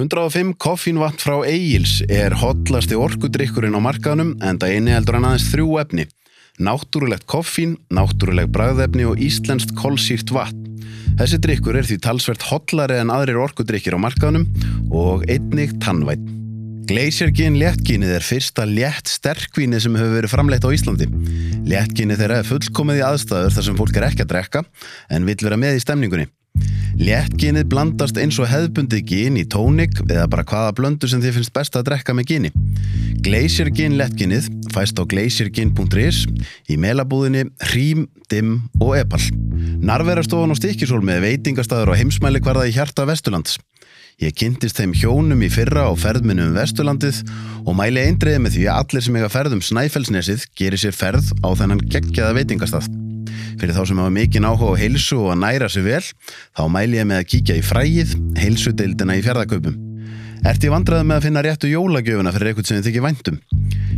105 koffínvatn frá Egils er hotlasti orkudrykkurinn á markaðnum en það eini heldur hann aðeins þrjú efni. Náttúrulegt koffín, náttúruleg bragðefni og íslenskt kolsýrt vatn. Þessi drykkur er því talsvert hotlari en aðrir orkudrykkir á markaðnum og einnig tannvætt. Glacier-gin léttginið er fyrsta létt sterkvíni sem hefur verið framleitt á Íslandi. Léttginið þeirra er fullkomið í aðstæður þar sem fólk er ekki að drekka en vill vera með í stemningunni. Léttginið blandast eins og hefðbundið gin í tónik eða bara hvaða blöndu sem þið finnst best að drekka með gini. Glacier Gin léttginið fæst á glaciergin.is í melabúðinni Hrím, Dimm og Epal. Narverastofan og stikkisól með veitingastæður og heimsmæli hverða í hjarta Vesturlands. Ég kynntist þeim hjónum í fyrra á ferðminum um Vesturlandið og mæli eindriði með því að allir sem eiga ferðum Snæfellsnesið gerir sér ferð á þennan geggjaða veitingastað. Fyrir þá sem hafa mikinn áhuga á heilsu og að næra sig vel, þá mæl ég með að kíkja í frægið, heilsudeildina í fjárðaköpum. Ert ég vandraði með að finna réttu jólagjöfuna fyrir eitthvað sem þið þykir væntum?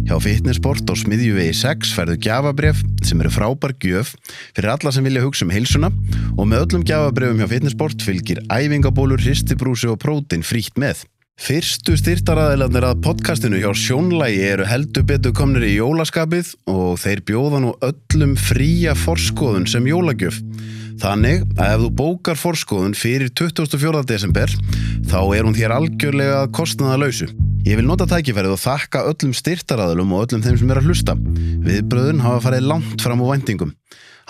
Hjá Fitnessport og Smiðjuvegi 6 færðu gjafabref sem eru frábær gjöf fyrir alla sem vilja hugsa um heilsuna og með öllum gjafabrefum hjá Fitnessport fylgir æfingabólur, hristibrúsi og prótin frítt með. Fyrstu styrtaraðilarnir að podcastinu hjá Sjónlægi eru heldur betur komnir í jólaskapið og þeir bjóða nú öllum fría forskóðun sem jólagjöf. Þannig að ef þú bókar forskóðun fyrir 24. desember þá er hún þér algjörlega kostnaða lausu. Ég vil nota tækifærið og þakka öllum styrtaraðilum og öllum þeim sem er að hlusta. Viðbröðun hafa farið langt fram á vendingum.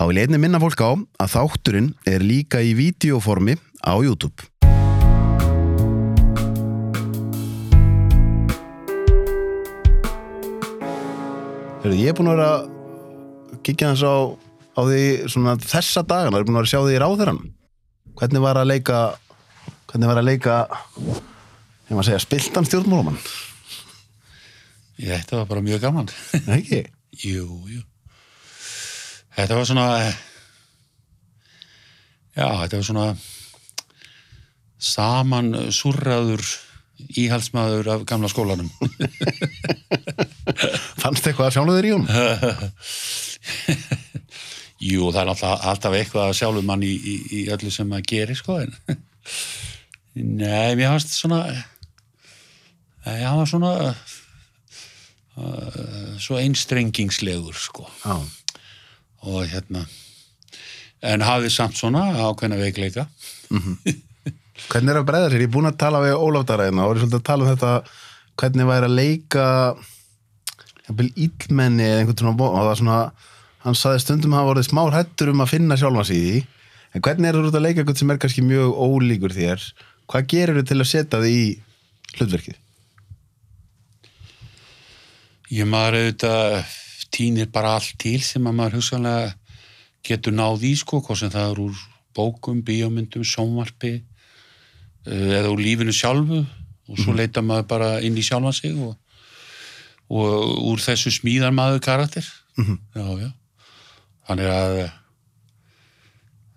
Há vil einni minna fólk á að þátturinn er líka í videoformi á YouTube. Heru, ég er búin að vera að kikja þess á, á því svona, þessa dagana, ég er búin að vera að sjá því í ráðherran hvernig var að leika hvernig var að leika ég maður að segja, spiltan stjórnmólumann þetta var bara mjög gaman. Ekki? Jú, jú. Þetta var svona já, þetta var svona saman surraður íhalsmaður af gamla skólanum Fannst eitthvað að sjána þér í hún? Jú, það er alltaf, alltaf eitthvað að sjálfum mann í, í, í öllu sem maður gerir sko en Nei, mér fannst svona Nei, hann var svona uh, svo einstrengingslegur sko Já, og hérna en hafði samt svona ákveðna veikleika hvernig er að breyða sér? Ég er búin að tala við Ólaf Daraðina og er svolítið að tala um þetta hvernig væri að leika íllmenni eða einhvern svona og það svona, hann saði stundum að hafa voruð smá hættur um að finna sjálfa sig í því. En hvernig er þú að leika eitthvað sem er kannski mjög ólíkur þér? Hvað gerir þú til að setja þig í hlutverkið? ég maður auðvitað týnir bara allt til sem að maður hugsanlega getur náð í sko, hvað sem það er úr bókum, bíómyndum, sjónvarpi uh, eða úr lífinu sjálfu. Og svo leita maður bara inn í sjálfan sig og, og úr þessu smíðar maður karakter Mhm. já, já þannig að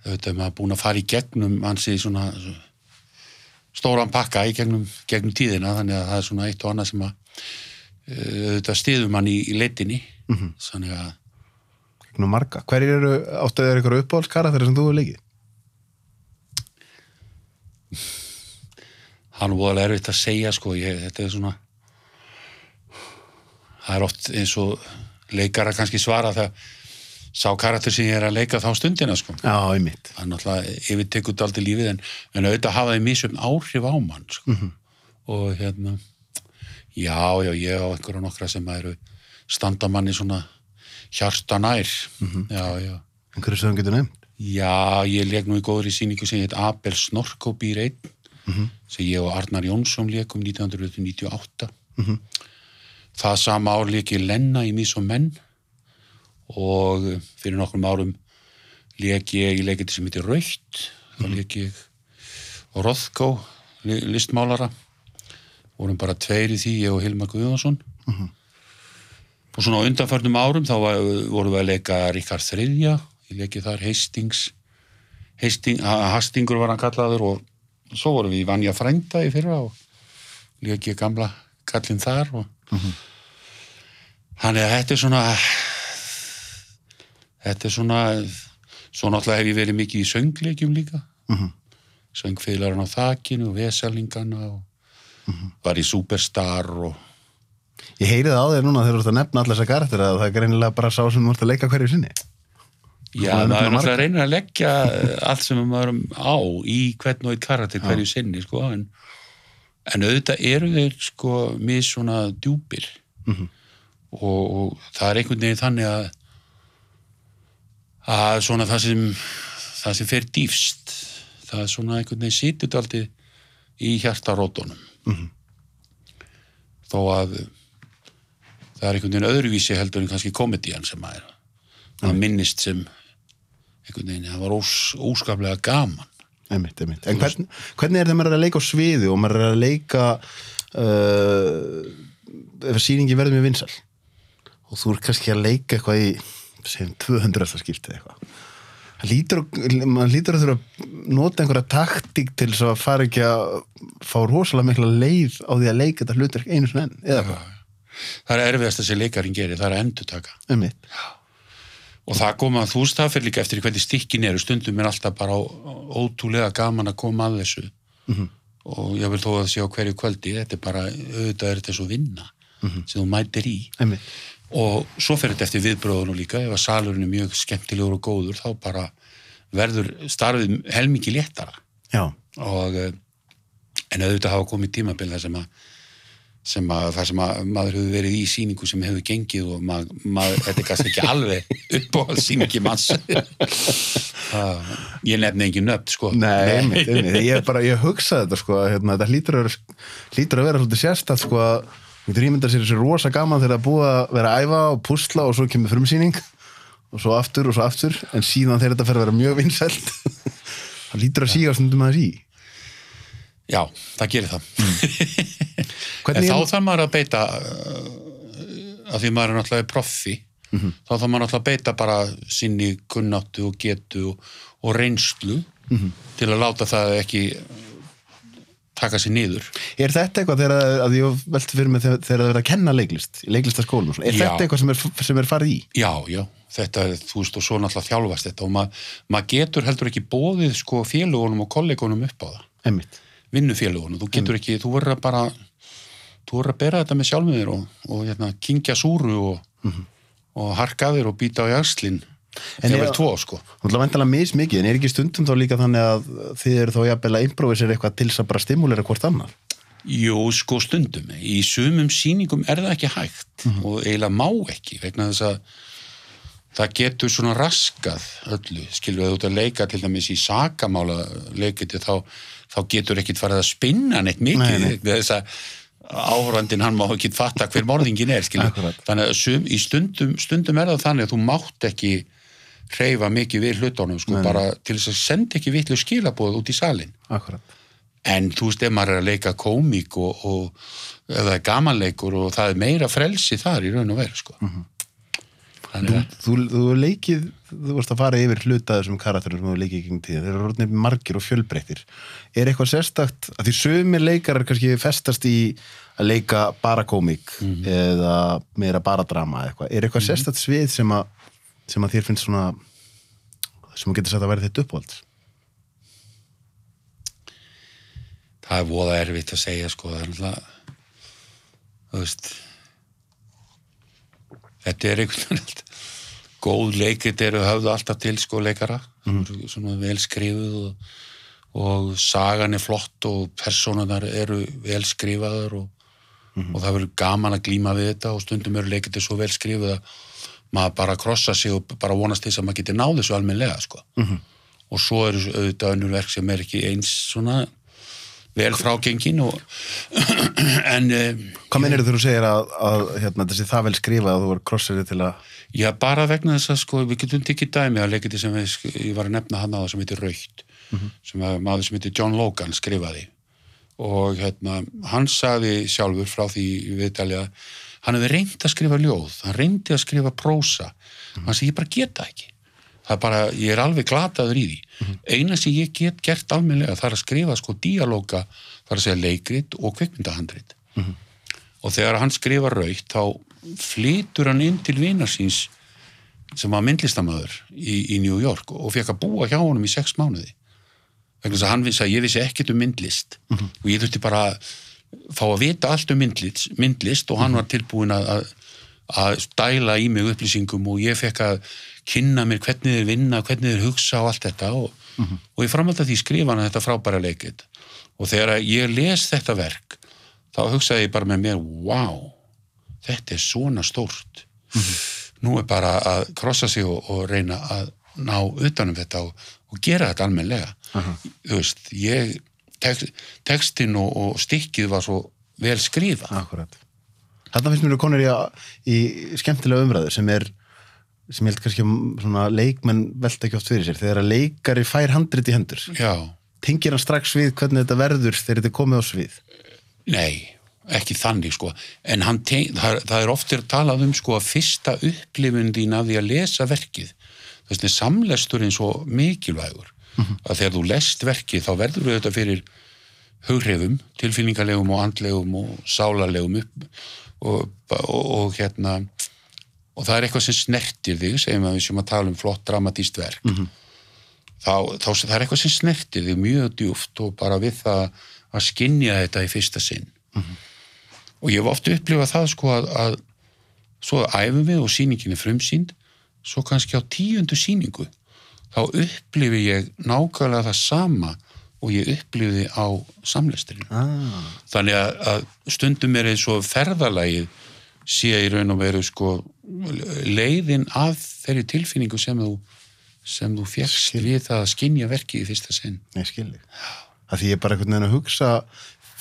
auðvitað er maður búin að fara í gegnum hansi svona stóran pakka í gegnum, gegnum tíðina þannig að það er svona eitt og annað sem að uh, auðvitað stiður mann í, í leitinni Mhm. þannig að Nú marga. Hverjir eru áttu eða eitthvað uppáhaldskarakter sem þú hefur leikið? hann er voðalega erfitt að segja sko, ég, þetta er svona það er oft eins og leikara kannski svara það sá karakter sem ég er að leika þá stundina sko. Já, einmitt. það er náttúrulega yfirtekut aldrei lífið en, en auðvitað hafa þið misum áhrif á mann sko. og hérna já, já, ég á einhverja nokkra sem eru standamanni svona hjarta nær já, já Einhverju sem þú getur nefnt? Já, ég leik nú í góðri síningu sem heit Abel Snorkóbýr 1 sem ég og Arnar Jónsson leikum 1998 Mhm. Það sama ár leik ég Lenna í Mís og menn og fyrir nokkrum árum leik ég í leikiti sem heitir Raukt þá leik ég og Rothko li- listmálara. Vorum bara tveir í því ég og Hilmar Guðjónsson. Og svona á undanförnum árum þá vorum við að leika Ríkard Þriðja. Ég leiki þar Hastings Hasting, Hastingur var hann kallaður og svo vorum við í Vanja Frænda í fyrra og leiki gamla kallinn þar og þannig að þetta er svona þetta er svona svo náttúrulega hef ég verið mikið í söngleikjum líka Mhm. söngfeylarinn á þakinu og vesalingana og var í Superstar og Ég heyri það á þér núna þegar þú ert að nefna allar þessar karakter að það er greinilega bara sá sem þú ert að leika hverju sinni. Já, maður er náttúrulega marga. að reyna að leggja allt sem maður er á í hvern og eitt karakter hverju sinni, sko, en, en auðvitað eru þeir, sko, mis svona djúpir. Mhm. og, og það er einhvern veginn þannig að að svona það sem það sem fer dýfst það er svona einhvern veginn situt aldrei í hjartarótunum. Mhm. þó að það er einhvern veginn öðruvísi heldur en kannski komedían sem að er. Það minnist sem einhvern veginn, það var ós, óskaplega gaman Einmitt, einmitt. En hvern, hvernig er það maður er að leika á sviði og maður er að leika uh, ef sýningi verður mjög vinsal og þú er kannski að leika eitthvað í segjum 200. skiptið eitthvað. Lítur, maður lítur að þurfa að nota einhverja taktík til þess að fara ekki að fá rosalega mikla leið á því að leika þetta hlutur einu sinni enn, eða hvað, það er erfiðast að þessi leikarinn gerir, það er að endurtaka. Einmitt og það koma, þú veist það fyrir líka eftir hvernig stikkin eru, stundum er alltaf bara ótrúlega gaman að koma að þessu. Mhm. og ég vil þó að það sé á hverju kvöldi. Þetta er bara, auðvitað er þetta svo vinna sem þú mætir í. Einmitt, og svo fer þetta eftir viðbröðunum líka. Ef að salurinn er mjög skemmtilegur og góður þá bara verður starfið helmingi léttara. Já, og eh, en auðvitað hafa komið tímabil þar sem að sem að það sem að maður hefur verið í síningu sem hefur gengið og maður, maður þetta er kannski ekki alveg upp á síningi manns. Það- ég nefni engin nöfn sko. Nei, einmitt, einmitt. Ég, bara, ég hugsaði þetta sko, að, hérna, þetta hlýtur að, vera, hlýtur að vera svolítið sérstætt sko, að Þú ímyndar sér þessi rosa gaman þegar það að vera að æfa og púsla og svo kemur frumsýning og svo aftur og svo aftur en síðan þegar þetta fer að vera mjög vinsælt það lítur að síga stundum aðeins í já, það gerir það Hvernig þá þarf maður að beita uh, að því maður er náttúrulega proffi þá þarf maður náttúrulega að beita bara sinni kunnáttu og getu og, og reynslu til að láta það ekki taka sér niður er þetta eitthvað þegar að ég velti fyrir mig þegar, það er verið að kenna leiklist í leiklistaskólum, er Já. þetta eitthvað sem er, sem er farið í? Já, já, þetta er, þú veist, og svo náttúrulega þjálfast þetta og maður ma getur heldur ekki bóðið sko félugunum og kollegunum upp á það, Einmitt. Vinnufélugunum, þú getur ekki, þú verður að bara, þú verður að bera þetta með sjálfum þér og, og hérna, kingja súru og, og harka þér og býta á jæslinn, En ég- vel tvo, sko. Þú ætla að vantala mismikið, en er ekki stundum þá líka þannig að þið eru þá jafnvel að improvisera eitthvað til þess að bara stimulera hvort annar? Jú, sko stundum, í sumum sýningum er það ekki hægt og eiginlega má ekki, vegna þess að það getur svona raskað öllu, skilur þú ert að leika til dæmis í sakamála leikiti þá, þá getur ekkit farið að spinna neitt mikið, Nei, nei. þess að áhörandin hann má ekki fatta hver morðingin er, þannig að sum, í stundum, stundum er það þannig að þú mátt ekki hreyfa mikið við hlutunum, sko, bara til þess að senda ekki vitlu skilabóð út í salin Akkurat. En þú veist, ef maður er að leika komík og, og er gamanleikur og það er meira frelsi þar í raun og veru, sko. Þannig Þú, þú, þú leikið, þú vorst að fara yfir hluta þessum karakterum sem þú leikið í gegn tíðin, þeir eru orðinir margir og fjölbreyttir. Er eitthvað sérstakt, að því sömur leikarar kannski festast í að leika bara komík eða meira bara drama eitthvað, er eitthvað sérstakt svið sem að, sem að þér finnst svona, sem þú getur sagt að vera þitt uppáhald? það er voða erfitt að segja, sko, það er alltaf, þú veist, þetta er einhvern veginn góð leikrit eru höfðu alltaf til, sko, leikara, mm. svona vel skrifuð og, og sagan er flott og persónunar eru vel skrifaður og og það verður gaman að glíma við þetta og stundum eru leikandi svo vel skrifuð að maður bara krossa sig og bara vonast þess að maður geti náð þessu almennilega sko. -hmm. og svo eru auðvitað önnur verk sem er ekki eins svona vel frágengin og en eh, Hvað mennir þú þú segir að, að hérna, þessi það vel skrifað að þú var krossirði til að, já bara vegna þess að sko við getum tekið dæmi að leikandi sem við, ég var að nefna hann á það sem heitir Raukt sem að maður sem heitir John Logan skrifaði. Og hérna, hann sagði sjálfur frá því í viðtali að hann hefði reynd að skrifa ljóð, hann reyndi að skrifa prósa, hann sagði ég bara geta ekki það er bara, ég er alveg glataður í því. Eina sem ég get gert almennilega það er að skrifa sko díalóga það er að segja leikrit og kvikmyndahandrit. Og þegar hann skrifa raukt þá flytur hann inn til vinar síns sem var myndlistamöður í, í New York og fekk að búa hjá honum í sex mánuði. Vegna þess að hann vissi að ég vissi ekkert um myndlist. Og ég þurfti bara fá að vita allt um myndlist, myndlist og hann var tilbúin að, að, að stæla í mig upplýsingum og ég fekk að kynna mér hvernig þeir vinna, hvernig þeir hugsa og allt þetta. Og, og ég framhald að því skrifa hann þetta frábæra leikit og þegar ég les þetta verk þá hugsaði ég bara með mér wow, þetta er svona stórt. Nú er bara að krossa sig og, og reyna að ná utanum þetta og, og gera þetta almennilega. Þú veist, ég tek, tekstin og, og stikkið var svo vel skrifa Akkurat. Þarna finnst mér að konur í, í skemmtilega umræður sem er sem ég held kannski að svona leikmenn velta ekki oft fyrir sér. Þegar að leikari fær handrit í hendur, já, tengir hann strax við hvernig þetta verður þegar þetta er komið á svið. nei ekki þannig sko, en hann teng, það, það er oftir talað um sko að fyrsta upplifun þín af því að lesa verkið þess að samlesturinn svo mikilvægur að þegar þú lest verkið þá verður við þetta fyrir hughrifum, tilfinningalegum og andlegum og sálarlegum upp og, og, og hérna og það er eitthvað sem snertir þig segjum að við sem að tala um flott dramatíst verk. Þá, þá það er eitthvað sem snertir þig mjög djúft og bara við það að skinja þetta í fyrsta sinn. Og ég hef oft upplifað það sko að, að svo æfum við og sýningin er frumsýnd svo kannski á tíundu sýningu þá upplifi ég nákvæmlega það sama og ég upplifi á samlesturinn Ah. þannig að, að stundum er eins og ferðalagið sé í raun og veru sko leiðin að þeirri tilfinningu sem þú sem þú fjekst við það að skinja verkið í fyrsta sinn Nei, skilji. Það því ég er bara einhvern veginn að hugsa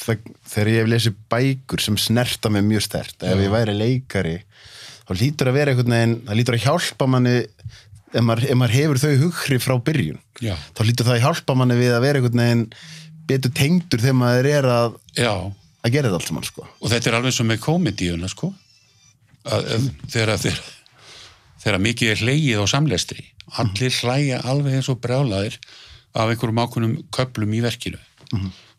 það, þegar ég hef lesið bækur sem snerta mig mjög stert, ef ég væri leikari þá lítur að vera einhvern veginn það lítur að hjálpa manni ef maður, ef maður hefur þau hugri frá byrjun Já. þá lítur það að hjálpa manni við að vera einhvern veginn betur tengdur þegar maður er að, að gera þetta allt saman sko. og þetta er alveg svo með komedíuna sko þegar, mikið er hleyið á samlestri allir hlæja alveg eins og brjálaðir af einhverjum ákveðnum köplum í verkinu.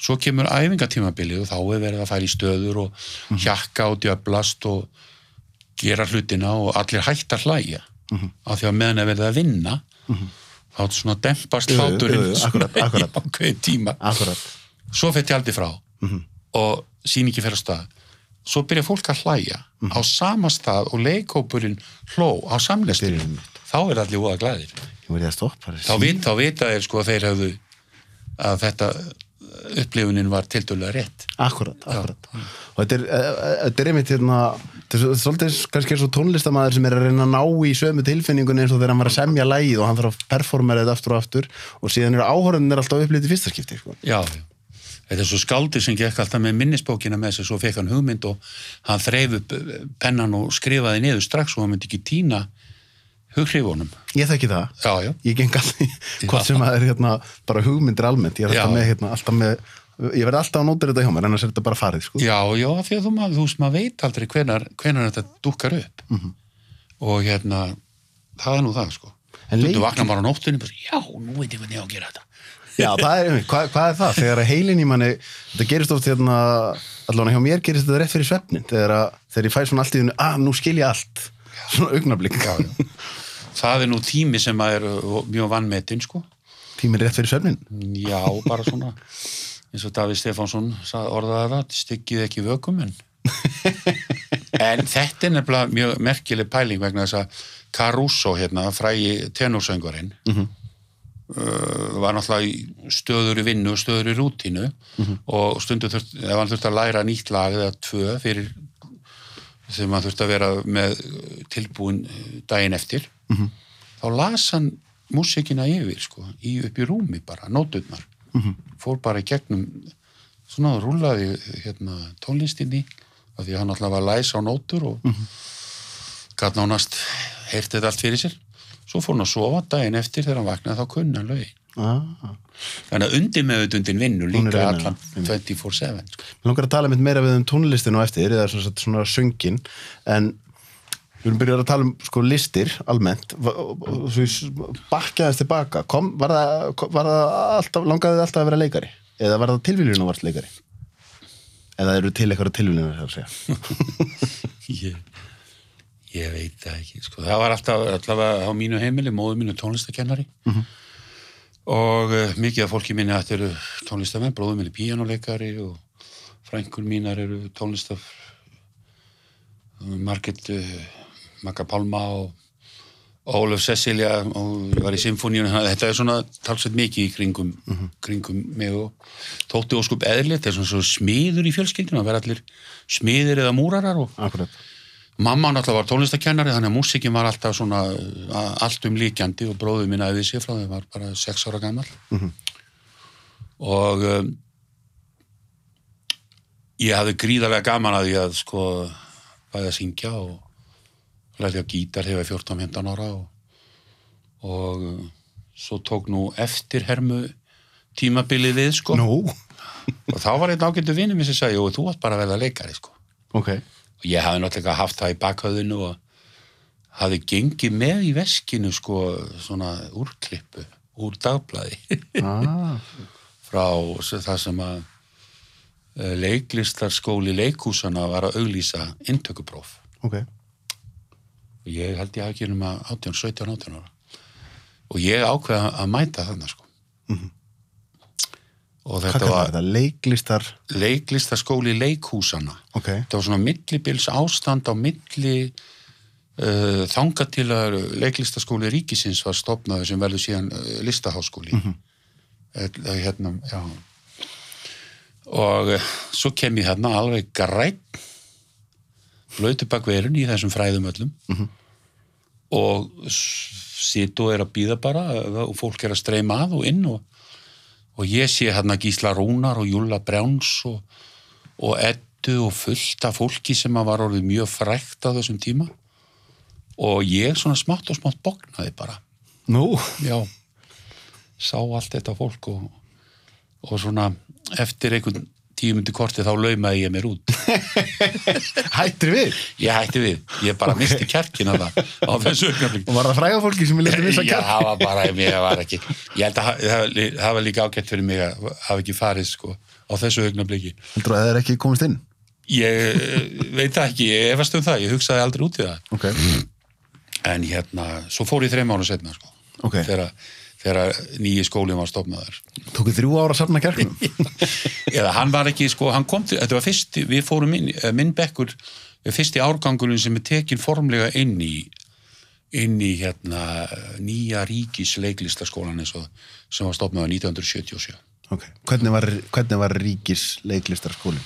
Svo kemur æfingatímabilið og þá er verið að fara í stöður og hjakka og djöblast og gera hlutina og allir hægt að hlæja. Af því að meðan er verið að vinna þá svona dempast Jú, jú, hláturinn akkurat. í ákveðin tíma. Akkurat. svo fyrir tjaldi frá og sýningi fyrir á stað svo byrja fólk að hlæja á sama stað og leikópurinn hló á samlesturinn þá er allir voða glæðir að þá, vit, þá vita þeir sko að þeir hefðu að þetta upplifunin var tildulega rétt Akkurat, akkurat. Og þetta er, eh, eh, þetta er einmitt hérna, þetta er svo- svolítið kannski eins og tónlistamæður sem er að reyna að ná í sömu tilfinningun eins og þegar hann var að semja lægið og hann þarf að performera þetta aftur og aftur og síðan eru áhörðunir alltaf upplýtt í fyrsta skipti. Sko. já, já. Þetta er svo skáldi sem gekk alltaf með minnisbókina með sig svo fekk hann hugmynd og hann þreif upp eh, pennan og skrifaði niður strax og hann myndi ekki týna hugrifunum Ég þekki það. já, já, Ég geng alltaf, hvort sem að er hérna, bara hugmyndir almennt. Ég er alltaf með, hérna, alltaf með, ég verði alltaf að nóta þetta hjá mér, annars er þetta bara farið. Sko. Já, já, af því að þú, maður, þú veist, maður veit aldrei hvenar, hvenar þetta dúkkar upp og hérna það er nú það, sko En Þú vaknar bara á nóttunni bara, já, nú veit ég hvernig ég á að gera þetta Já, það er hvað, hvað er það? Þegar heilin í manni, þetta gerist oft hérna, allavega hjá mér gerist þetta rétt fyrir svefnin, þegar, að, þegar ég fæ svona allt í þunni, að nú skil ég allt, svona augnablík. Það er nú tími sem er mjög vannmetinn, sko Tíminn rétt fyrir svefnin. Já, bara svona eins og Davíð Stefánsson orðaði það styggið ekki vökum en þetta er nefnilega mjög merkileg pæling vegna þess að Caruso hérna, frægi tenorsöngvarinn uh, var náttúrulega í stöður í vinnu og stöður í rútínu og stundu þurft, ef hann þurfti að læra nýtt lag eða tvö fyrir þegar maður þurfti að vera með tilbúin daginn eftir þá las hann músikina yfir sko, í, upp í rúmi bara, nóturnar. Fór bara í gegnum svona rúlaði hérna, tónlistinni af því hann alltaf var að læsa á nótur og mm gæt nánast heyrti þetta allt fyrir sér svo fór hann að sofa daginn eftir þegar hann vaknaði þá kunna hann lögin Ah. þannig að undir meðutundin er líka allan 24-7 sko. Mér langar að tala mitt meira við um tónlistin og eftir, eða svona, svona söngin, en við erum byrjað að tala um sko listir almennt, bakkaðist tilbaka, kom, var það, var það alltaf, langaði þið alltaf að vera leikari? Eða var það tilvíljun og varst leikari? Eða eru til eitthvað tilvíljunar, það að segja? ég, veit það ekki sko. það var alltaf allavega á mínu heimili móðu mínu tónlistakennari og uh, mikið af fólki minni að þetta eru tónlistamenn, bróðu minni píjánuleikari og frængur mínar eru tónlistaf Margit uh, Magga Pálma og Ólaf Cecilia og ég var í symfóníun þetta er svona talsveit mikið í kringum, kringum mig og þótti óskup eðlið, þetta er svona svo smiður í fjölskyldinu að vera allir smiðir eða múrarar og Akkurat. Mamma náttúrulega var tónlistakennari þannig að músikin var alltaf svona allt um líkjandi og bróður minn æði sér frá þeim var bara sex ára gammal og um, ég hafði gríðarlega gaman að því að sko bæði að syngja og lærði á gítar þegar ég var 14-15 ára og, og uh, svo tók nú eftir hermu tímabilið við sko. Nú, og þá var einn ágættu vinur mér sem sagði, jú, þú átt bara að verða leikari sko. Ok. Ég hafði náttúrulega haft það í bakhauðinu og hafði gengið með í veskinu sko svona úrklippu úr dagblæði Ah, frá það sem að eh, leiklistarskóli leikhúsana var að auglýsa inntökupróf. Ok. og ég held ég hafi ekki um að 18, 17, 18 ára. Og ég ákveða að mæta þarna sko og þetta var þetta? Leiklistar, leiklistarskóli leikhúsana ok. þetta var svona millibils ástand á milli uh, þanga til að leiklistaskóli ríkisins var stopnaði sem verður síðan uh, listaháskóli. Mm hérna, já. Og uh, svo kem ég hérna alveg grætt blöytu bak verun í þessum fræðum öllum. Og sitt og er að býða bara og fólk er að streyma að og inn og, og ég sé hérna Gísla Rúnar og Júlla Brjáns og og eddu og fullt af fólki sem var orðið mjög frækt á þessum tíma. Og ég svona smátt og smátt bóknaði bara. Nú, já, sá allt þetta fólk og, og svona eftir einhvern tíu myndi korti þá laumaði ég mér út. Hættir við. ég hætti við, ég bara misti kjarkin á það á þessu augnablik. Og var það fræga fólki sem við letum missa Já, kjart? það var bara, ég var ekki ég held að það- var líka ágætt fyrir mig að hafa ekki farið sko á þessu augnabliki Heldur að það er ekki komist inn? ég eh, veit það ekki, ég efast um það. Ég hugsaði aldrei út í það. Ok, en hérna, svo fór ég þreim ára setna sko, ok. þegar, þegar nýji skólinn var stofnaður Tókuð þrjú ára að safna kjarkunum? eða hann var ekki, sko, hann kom til þetta var fyrst, við fórum inn, eh, minn bekkur fyrsti árgangurinn sem er tekin formlega inn í inn í hérna nýja ríkis leiklistaskólan eins og sem var stofnaður 1977 ok. Hvernig var, hvernig var ríkis leiklistarskólin?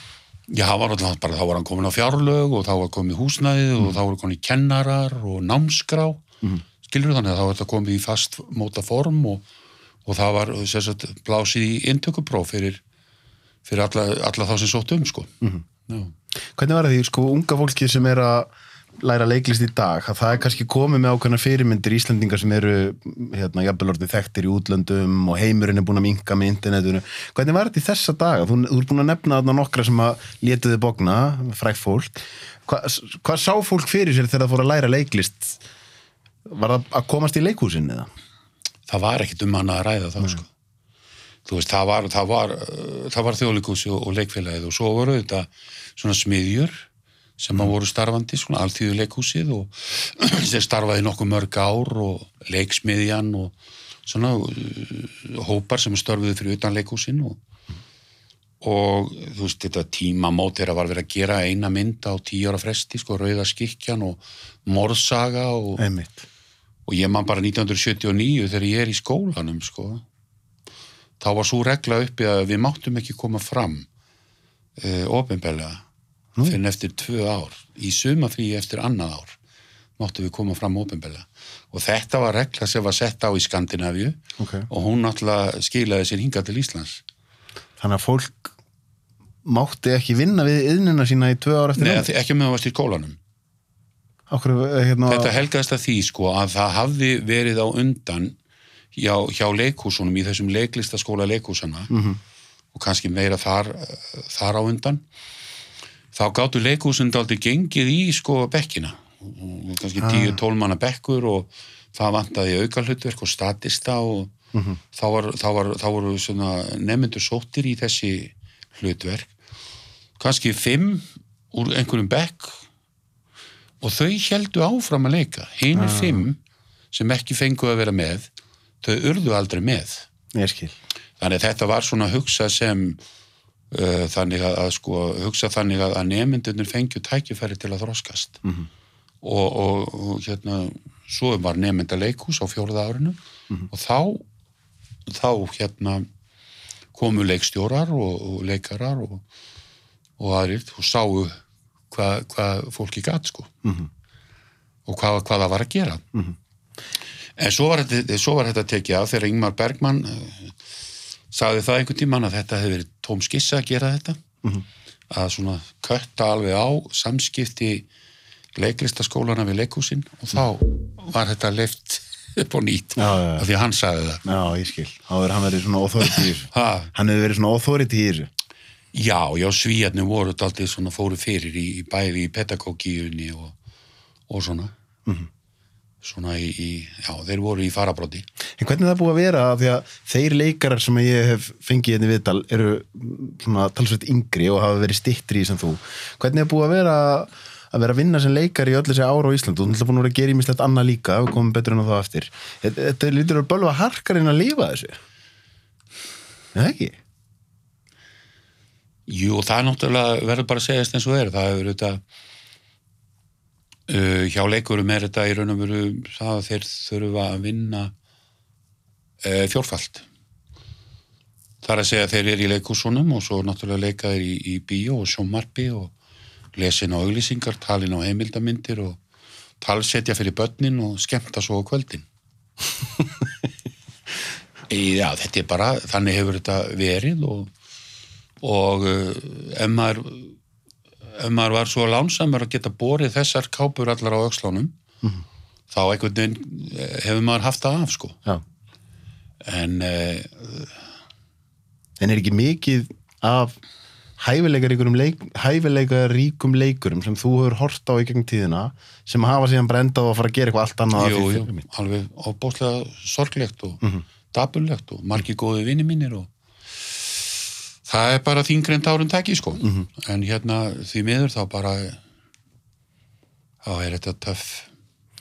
Já, það var alltaf bara, þá var hann komin á fjárlög og þá var komið húsnæðið og þá voru komin kennarar og námskrá mm. Skilur þannig að þá var þetta komið í fast móta form og, og það var sagt, blásið í intökupróf fyrir, fyrir alla, alla þá sem sótt um sko. Mm. Já. Hvernig var því, sko, unga fólki sem er að læra leiklist í dag, að það er kannski komið með ákveðna fyrirmyndir Íslandingar sem eru hérna, jafnvel orðið þekktir í útlöndum og heimurinn er búin að minka með internetinu. Hvernig var þetta í þessa daga? Þú, þú er búin að nefna þarna nokkra sem að létuði bókna, frækt fólk. Hva, hvað sá fólk fyrir sér þegar það fór að læra leiklist? Var það að komast í leikhúsin eða? Það var ekkit um hann að ræða þá sko. Þú veist, það var, það var, uh, það var þjóðleikúsi og, og leikfélagið og svo voru þetta svona smiðjur sem að voru starfandi, svona alþýðu leikhúsið og sem starfaði nokkuð mörg ár og leiksmiðjan og svona uh, hópar sem störfuðu fyrir utan leikhúsin og, og þú veist, þetta tímamót þeirra var verið að gera eina mynd á tíu ára fresti, sko, Rauða skikjan og Morsaga og, Einmitt. Og ég man bara 1979 þegar ég er í skólanum sko. Þá var svo regla uppi að við máttum ekki koma fram uh, ofinbeglega fyrir eftir tvö ár. Í sumafríi eftir annað ár máttum við koma fram ofinbeglega og þetta var regla sem var sett á í Skandinavíu Ok. og hún náttúrulega skilaði sér hingað til Íslands. Þannig að fólk mátti ekki vinna við yðnina sína í tvö ára eftir Nei, ekki með að varst í skólanum Okkur, hérna, Þetta helgaðist að því sko að það hafði verið á undan hjá, hjá leikhúsunum í þessum leiklistaskóla leikhúsana -hmm. og kannski meira þar, eh, þar á undan. Þá gáttu leikhúsund aldrei gengið í sko bekkina. Og kannski 10-12 manna bekkur og það vantaði auka hlutverk og statista og þá, var, þá, var, þá voru nefnendur sóttir í þessi hlutverk. Kannski 5 úr einhverjum bekk og þau heldu áfram að leika hinu Ah. fimm sem ekki fengu að vera með þau urðu aldrei með ég skil. þannig að þetta var svona hugsað sem uh, þannig að, að sko hugsa þannig að, að nefndunir fengju tækifæri til að þroskast Mhm. og, og, og hérna svo var nefnda leikhús á fjórða árinu og þá þá hérna komu leikstjórar og, og leikarar og, og aðrir og sáu hvað hva fólki gatt sko. Mhm. og hvað, hvað það var að gera. En svo var, þetta, svo var þetta tekið af þegar Ingmar Bergman uh, sagði það einhvern tímann að þetta hefði verið tóm skissa að gera þetta. Að svona kötta alveg á samskipti leiklistaskólana við leikhúsin og þá var þetta leift upp á nýtt Já, já, já. af því að hann sagði það. Já, ég skil. Þá er hann verið svona authority Hann hefur verið svona authority í þessu. Já, já, svíjarnir voru daldið svona fóru fyrir í, í bæði í pedagógíunni og, og svona svona í, í, já, þeir voru í farabróti En hvernig er það búið að vera að því að þeir leikarar sem ég hef fengið hérna í viðtal eru mm, svona talsveit yngri og hafa verið stittri sem þú. Hvernig er búið að vera að vera að vinna sem leikari í öll þessi ára á Íslandu? Þú náttúrulega búin að vera að gera ímislegt annað líka, við komum betur en á það eftir. Þetta, lítur að bölva harkarinn að lifa þessu. Það? Jú, það er náttúrulega verður bara að segjast eins og er það hefur þetta uh, hjá leikurum er þetta í raun og veru það að þeir þurfa að vinna uh, fjórfald það er að segja að þeir eru í leikúsunum og svo náttúrulega leika þeir í, í bíó og sjómarpi og lesin á auglýsingar, talin á heimildamindir og talsetja fyrir börnin og skemmta svo á kvöldin Já, þetta er bara, þannig hefur þetta verið og og uh, ef maður ef maður var svo lánsamur að geta borið þessar kápur allar á aukslánum þá einhvern veginn eh, hefur maður haft það af sko. Já. en uh, En er ekki mikið af hæfileikaríkum leik, hæfileikaríkum leikurum sem þú hefur hort á í gegn tíðina sem hafa síðan brendað og að fara að gera eitthvað allt annað jú, jú, alveg óbúslega sorglegt og mm dapurlegt og margir góði vinni mínir og það er bara þingrind árun taki sko en hérna því miður þá bara þá er þetta töff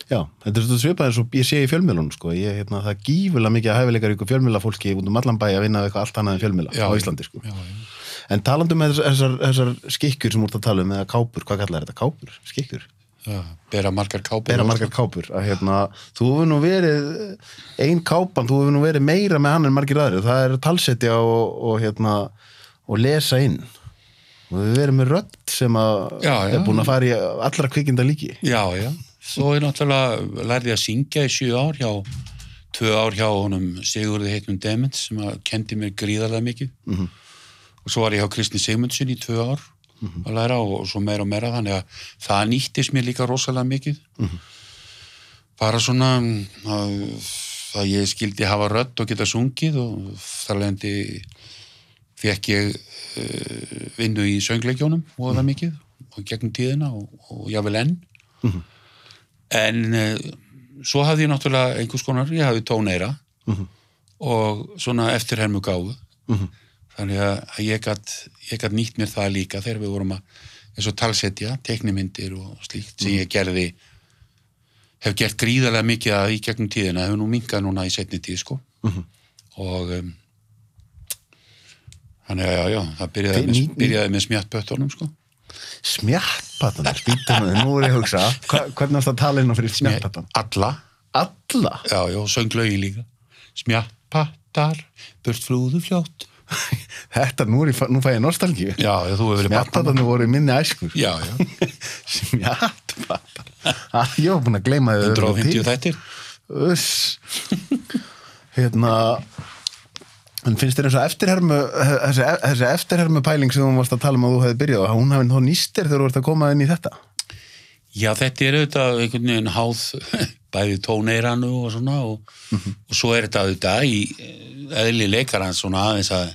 Já, þetta er svipað eins og ég sé í fjölmiðlunum sko. ég, hérna, það er gífulega mikið að hæfileikaríku fjölmiðlafólki út um allan bæ að vinna eitthvað allt annað en fjölmiðla Já, á. Íslandi sko. já, já. En talandi um þessar, þessar, skikkjur sem úr að tala um eða kápur, hvað kallar þetta? Kápur? Skikkjur? Já, bera margar kápur Bera margar kápur að hérna, þú hefur nú verið ein kápan, þú hefur nú verið meira með hann en margir aðrir, það er talsetja og, og hérna og lesa inn. Og við verið með rödd sem að er búin að fara í allra kvikinda líki. Já, já. Svo er náttúrulega lærði að syngja í sjö ár hjá tvö ár hjá honum Sigurði heitnum Demens sem að kendi mér gríðarlega mikið. -hmm. og svo var ég hjá Kristni Sigmundsson í tvö ár að læra og svo meira og meira þannig að það nýttist mér líka rosalega mikið. Bara svona að, að ég skildi hafa rödd og geta sungið og þar lendi fekk ég uh, vinnu í söngleikjónum og það mikið og gegnum tíðina og, og jável enn. En uh, svo hafði ég náttúrulega einhvers konar, ég hafði tóneira og svona eftirhermu gáfu. Þannig að ég gat, ég gat nýtt mér það líka þegar við vorum að eins og talsetja, teknimyndir og slíkt sem ég gerði hef gert gríðarlega mikið að í gegnum tíðina, hefur nú minkað núna í setni tíð sko. Og um, þannig að já, já, það byrjaði, Ný- með, byrjaði með smjattböttunum sko. Smjattpatan, spýtum við, nú er ég að hugsa. Hva, hvernig varst að tala inn á fyrir smjattpatan? alla, Alla? já, já, sönglögi líka. Smjattpattar burt flúðu fljótt. Þetta, nú, er ég, nú fæ ég nostalgíu. Já, já, þú hefur verið barnanna Smjattatanir voru minni æskur já, já, Smjattpatan Ah, Ég var búin að gleyma þau 150 þættir. Uss. Hérna En finnst þér eins og eftirhermu þessi, þessi eftirhermu pæling sem þú varst að tala um að þú hefði byrjað hún hafi þá nýst þér þegar þú ert að koma inn í þetta? Já, þetta er auðvitað einhvern veginn háð bæði tóneiranu og svona og, og svo er þetta auðvitað í eh, eðli leikarans svona aðeins að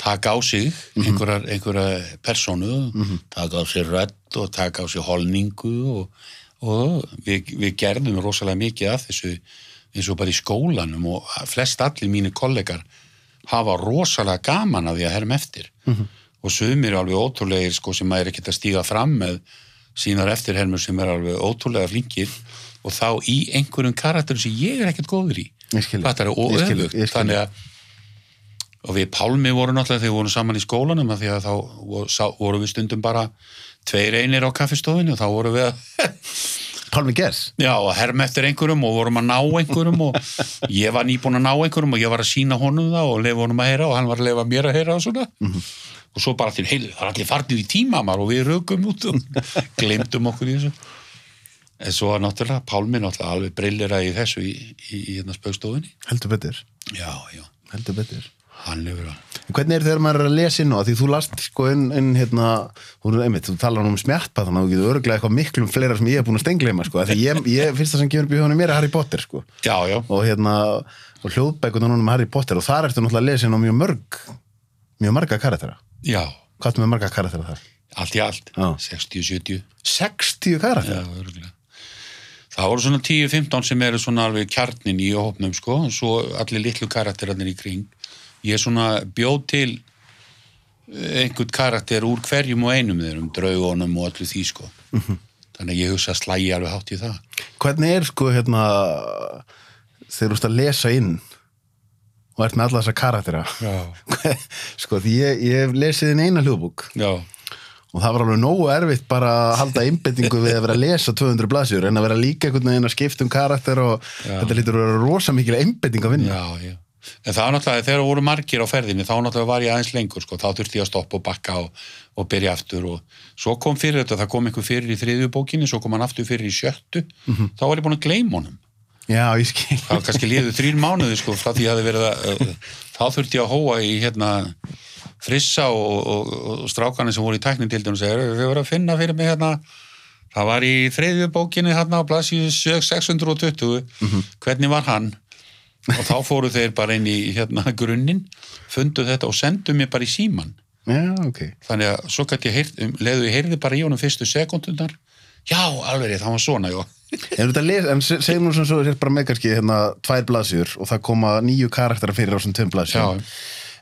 taka á sig einhverjar, einhverja personu, taka á sig rödd og taka á sig holningu og, og við, við gerðum rosalega mikið af þessu eins og bara í skólanum og flest allir mínir kollegar hafa rosalega gaman af því að herma eftir. Og sumir er alveg ótrúlegir sko sem maður er ekkert að stíga fram með sínar eftirhermur sem er alveg ótrúlega flinkir og þá í einhverjum karakterum sem ég er ekkert góður í. Öfugt. ég skil þannig að og við Pálmi voru náttúrulega þegar við vorum saman í skólanum því að þá vorum við stundum bara tveir einir á kaffistofinu og þá vorum við að Pálmi Gers. Já, og herm eftir einhverjum og vorum að ná einhverjum og ég var nýbúin að ná einhverjum og ég var að sína honum það og lefa honum að heyra og hann var að lefa mér að heyra og svona. Og svo bara til heil, það er allir farnir í tíma maður og við rökum út og glemdum okkur í þessu. En svo er náttúrulega, Pálmi náttúrulega alveg brillera í þessu í, í, í hérna spögstofunni heldur betur, Já, já, heldur betur hann að En Hvernig er þegar maður er að lesa inn og því þú last sko inn, inn hérna, þú, einmitt, þú talar um smjartpa þannig að þú getur örglega eitthvað miklum fleira sem ég er búin að stengleima sko, því ég, ég fyrst það sem gefur upp í hugunum mér er Harry Potter sko Já, já, og hérna, og hljóðbækuna núna með Harry Potter og þar ertu náttúrulega að lesa inn á mjög mörg mjög marga karaktera já, Hvað ertu með marga karaktera þar? allt í allt Já. 60, 70 60 karaktera? Já, örgulega. Það voru svona 10-15 sem eru svona alveg kjarnin í hópnum, sko, og svo allir litlu karakterarnir í kring. Ég svona bjóð til eh, einhvern karakter úr hverjum og einum þeir um draugunum og allir því, sko. Þannig að ég hugsa að slægi alveg hátt í það. Hvernig er sko hérna þegar þú ert að lesa inn og ert með alla þessa karaktera Já. sko því ég, ég hef lesið inn eina hljóðbúk Já, og það var alveg nógu erfitt bara að halda einbettingu við að vera að lesa 200 blaðsjur en að vera líka einhvern veginn að skipta um karakter og Já. þetta lítur að vera rosa mikil einbetting að vinna já, já. En það var náttúrulega, þegar voru margir á ferðinni, þá náttúrulega var ég aðeins lengur, sko, þá þurfti ég að stoppa og bakka og, og byrja aftur og svo kom fyrir þetta, það kom einhver fyrir í þriðju bókinni, svo kom hann aftur fyrir í sjöttu, þá var ég búin að gleyma honum. Já, ég skil. Það var kannski liðu þrýr mánuði sko frá því að það verið að uh, þá þurfti ég að hóa í hérna frissa og, og, og strákanir sem voru í tæknindildinu og segja, við vorum að finna fyrir mig hérna. Það var í þriðju bókinni hérna á blaðsíðu 620 hvernig var hann og þá fóru þeir bara inn í hérna grunnin, fundu þetta og sendu mér bara í síman Já, ok. Þannig að svo gæti ég heyrt, um, leðu ég heyrði bara í honum fyrstu sekundundar já, alveg hann var svona, já. En, en se- segjum nú sem svo sér bara með kannski hérna tvær blaðsjur og það koma nýju karaktera fyrir á þessum tveim blaðsjur Já.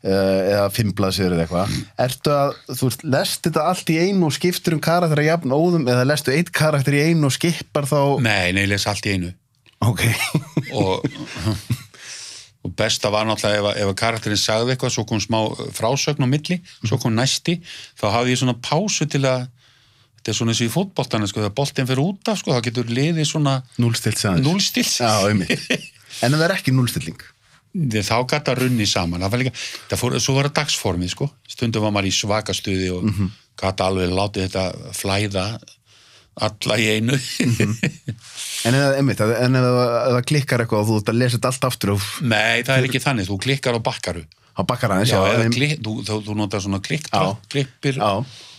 eða fimm blaðsjur eða eitthvað. Ertu að, þú veist, lest þetta allt í einu og skiptur um karaktera jafn óðum eða lestu eitt karakter í einu og skipar þá? Nei, nei, les allt í einu. Ok. Og, og besta var náttúrulega ef, ef að karakterinn sagði eitthvað svo kom smá frásögn á milli svo kom næsti, þá hafði ég svona pásu til að þetta er svona eins og í fótboltana sko, þegar boltinn fyrir út af sko, þá getur liðið svona Núlstilt einmitt. En það er ekki núlstilling þá gæti að runni saman. Það var líka, það fór, svo var það dagsformið sko. Stundum var maður í svaka stuði og mm gæti alveg látið þetta flæða alla í einu En ef, einmitt, en ef, það- það klikkar eitthvað og þú ert að lesa þetta allt aftur og nei, það er ekki þannig, þú klikkar á bakkaru á bakkar aðeins Já, já, en, klik, þú, þú, þú notar svona klikk, klippir já,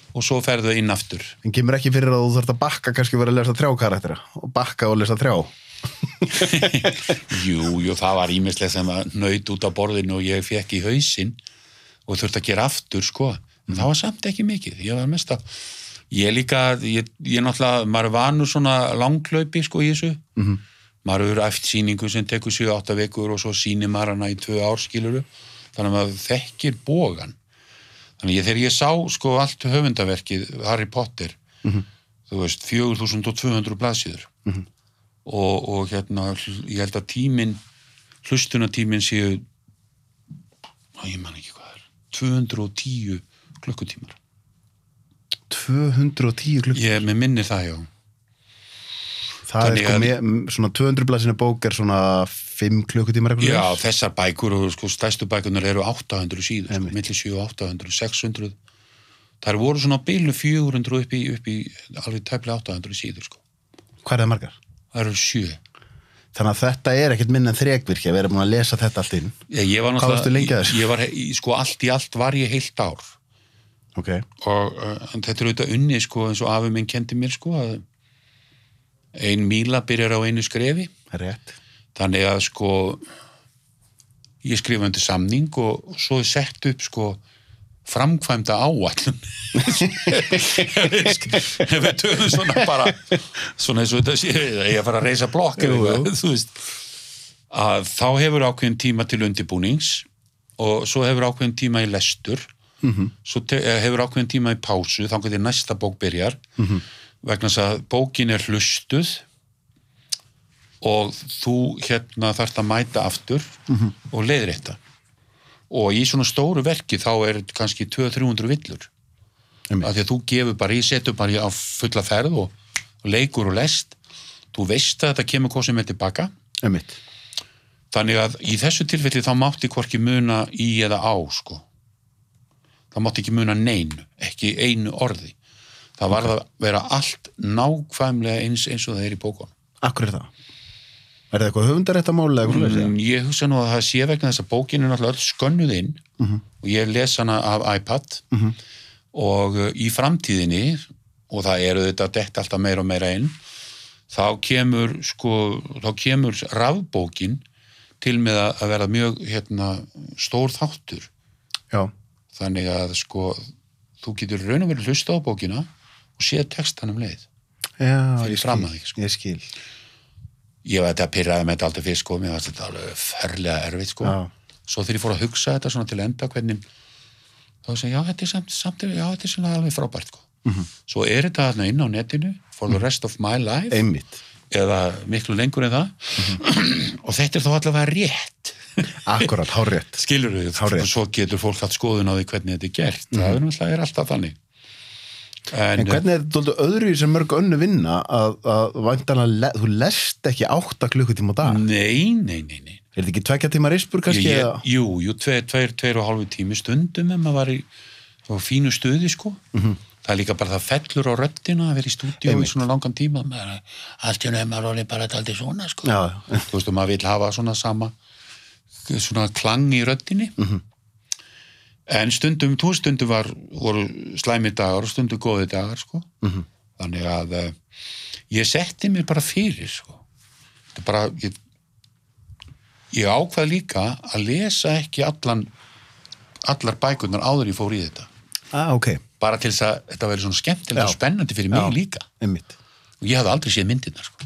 og svo ferðu inn aftur. en kemur ekki fyrir að þú þarft að bakka kannski vera að lesa þrjá karaktera og bakka og lesa þrjá Jú, jú, það var ímislega sem að nöyt út á borðinu og ég fekk í hausinn og þurfti að gera aftur, sko. En það var samt ekki mikið. Ég var mest að, ég líka, ég, ég náttúrulega, maður er vanur svona langklaupi, sko, í þessu. -hmm. Maður eru eftir síningu sem tekur 7-8 vekur og svo sýnir maður hana í 2 ár, skiluru. Þannig að maður þekkir bógan. Þannig að þegar ég sá, sko, allt höfundaverkið, Harry Potter, þú veist, 4200 blaðsíður og, og hérna ég held að tíminn hlustunatíminn séu á, ég man ekki hvað er 210 klukkutímar 210 klukk ég með minni það já. Það er Þannig sko að- með, svona 200 blaðsina bók er svona 5 klukkutímar já svoleiðis. þessar bækur og sko stærstu bækunar eru 800 síður sko, Einmitt. milli 7 og 800, 600 það voru svona á bílu 400 upp í, upp í alveg tæplega 800 síður sko. Hvað er það margar? það eru 7 þannig að þetta er ekkert minn en þrekvirkja við erum búin að lesa þetta allt inn. Ég, ég var Hvað varstu lengi að ég, ég var, sko allt í allt var ég heilt ár ok, og uh, þetta er auðvitað unni sko eins og afi minn kendi mér sko að ein míla byrjar á einu skrefi. Rétt. Þannig að sko ég skrifa undir samning og svo er sett upp sko framkvæmda áallun ef við töfum svona bara svona eins og þetta sé ég að fara að reysa blokk þá hefur ákveðin tíma til undibúnings og svo hefur ákveðin tíma í lestur -hmm. svo eh, hefur ákveðin tíma í pásu þá getur næsta bók byrjar -hmm. vegna þess að bókin er hlustuð og þú hérna þarft að mæta aftur -hmm. og leiðrétta og í svona stóru verki þá er þetta kannski 200-300 villur af því að þú gefur bara í, setur bara á fulla ferð og, og leikur og lest þú veist að þetta kemur sem er tilbaka Einmitt. þannig að í þessu tilfelli þá mátti hvorki muna í eða á sko það mátti ekki muna neinu ekki einu orði. Það var að vera allt nákvæmlega eins, eins og það er í bókun Akkur er það? Er það eitthvað höfundaréttamál eða eitthvað mm. Ég hugsa nú að það sé vegna þess að bókin er náttúrulega öll skönnuð inn og ég les hana af iPad. Og uh, í framtíðinni og það eru þetta dett alltaf meira og meira inn þá kemur sko, þá kemur rafbókin til með að að vera mjög hérna, stór þáttur. Já, þannig að sko þú getur raun og verið hlusta á bókina og séð textan um leið já ég skil, því, sko. Ég skil ég var þetta að pyrraði með þetta aldrei fyrst sko, mér varst þetta alveg ferlega erfitt sko Já. svo þegar ég fór að hugsa þetta svona til enda hvernig þá sem já, þetta er samt, samt já, þetta er svona alveg frábært sko. Mhm. svo er þetta þarna inn á netinu for the rest of my life Einmitt eða miklu lengur en það Mhm. og þetta er þá allavega rétt Akkurat, hárétt skilur við, Hárrétt. svo getur fólk hatt skoðun á því hvernig þetta er gert, það er náttúrulega er alltaf þannig en, En hvernig er þetta öðru sem mörg önnu vinna að, að le, þú lest ekki átta klukkutíma á dag? nei, nei, nei, nei Er þetta ekki tvekja tíma rispur kannski? ég, eða? jú, jú, tveir, tveir, tveir og hálfu tími stundum ef maður var í fínu stuði sko það er líka bara það fellur á röddina að vera í stúdíu í Mhm. Svona langan tíma allt í nefn maður orðið bara aldrei svona sko Já, þú veist maður vil hafa svona sama svona klang í röddinni Mhm. en stundum, þú veist, stundum var voru slæmi dagar og stundum góði dagar sko Mhm. þannig að uh, ég setti mér bara fyrir sko þetta bara ég, ég ákvað líka að lesa ekki allan allar bækurnar áður ég fór í þetta ah, ok, bara til þess að þetta veri svona skemmtilegt Já. og spennandi fyrir mig Já. líka einmitt og ég hafði aldrei séð myndirnar sko.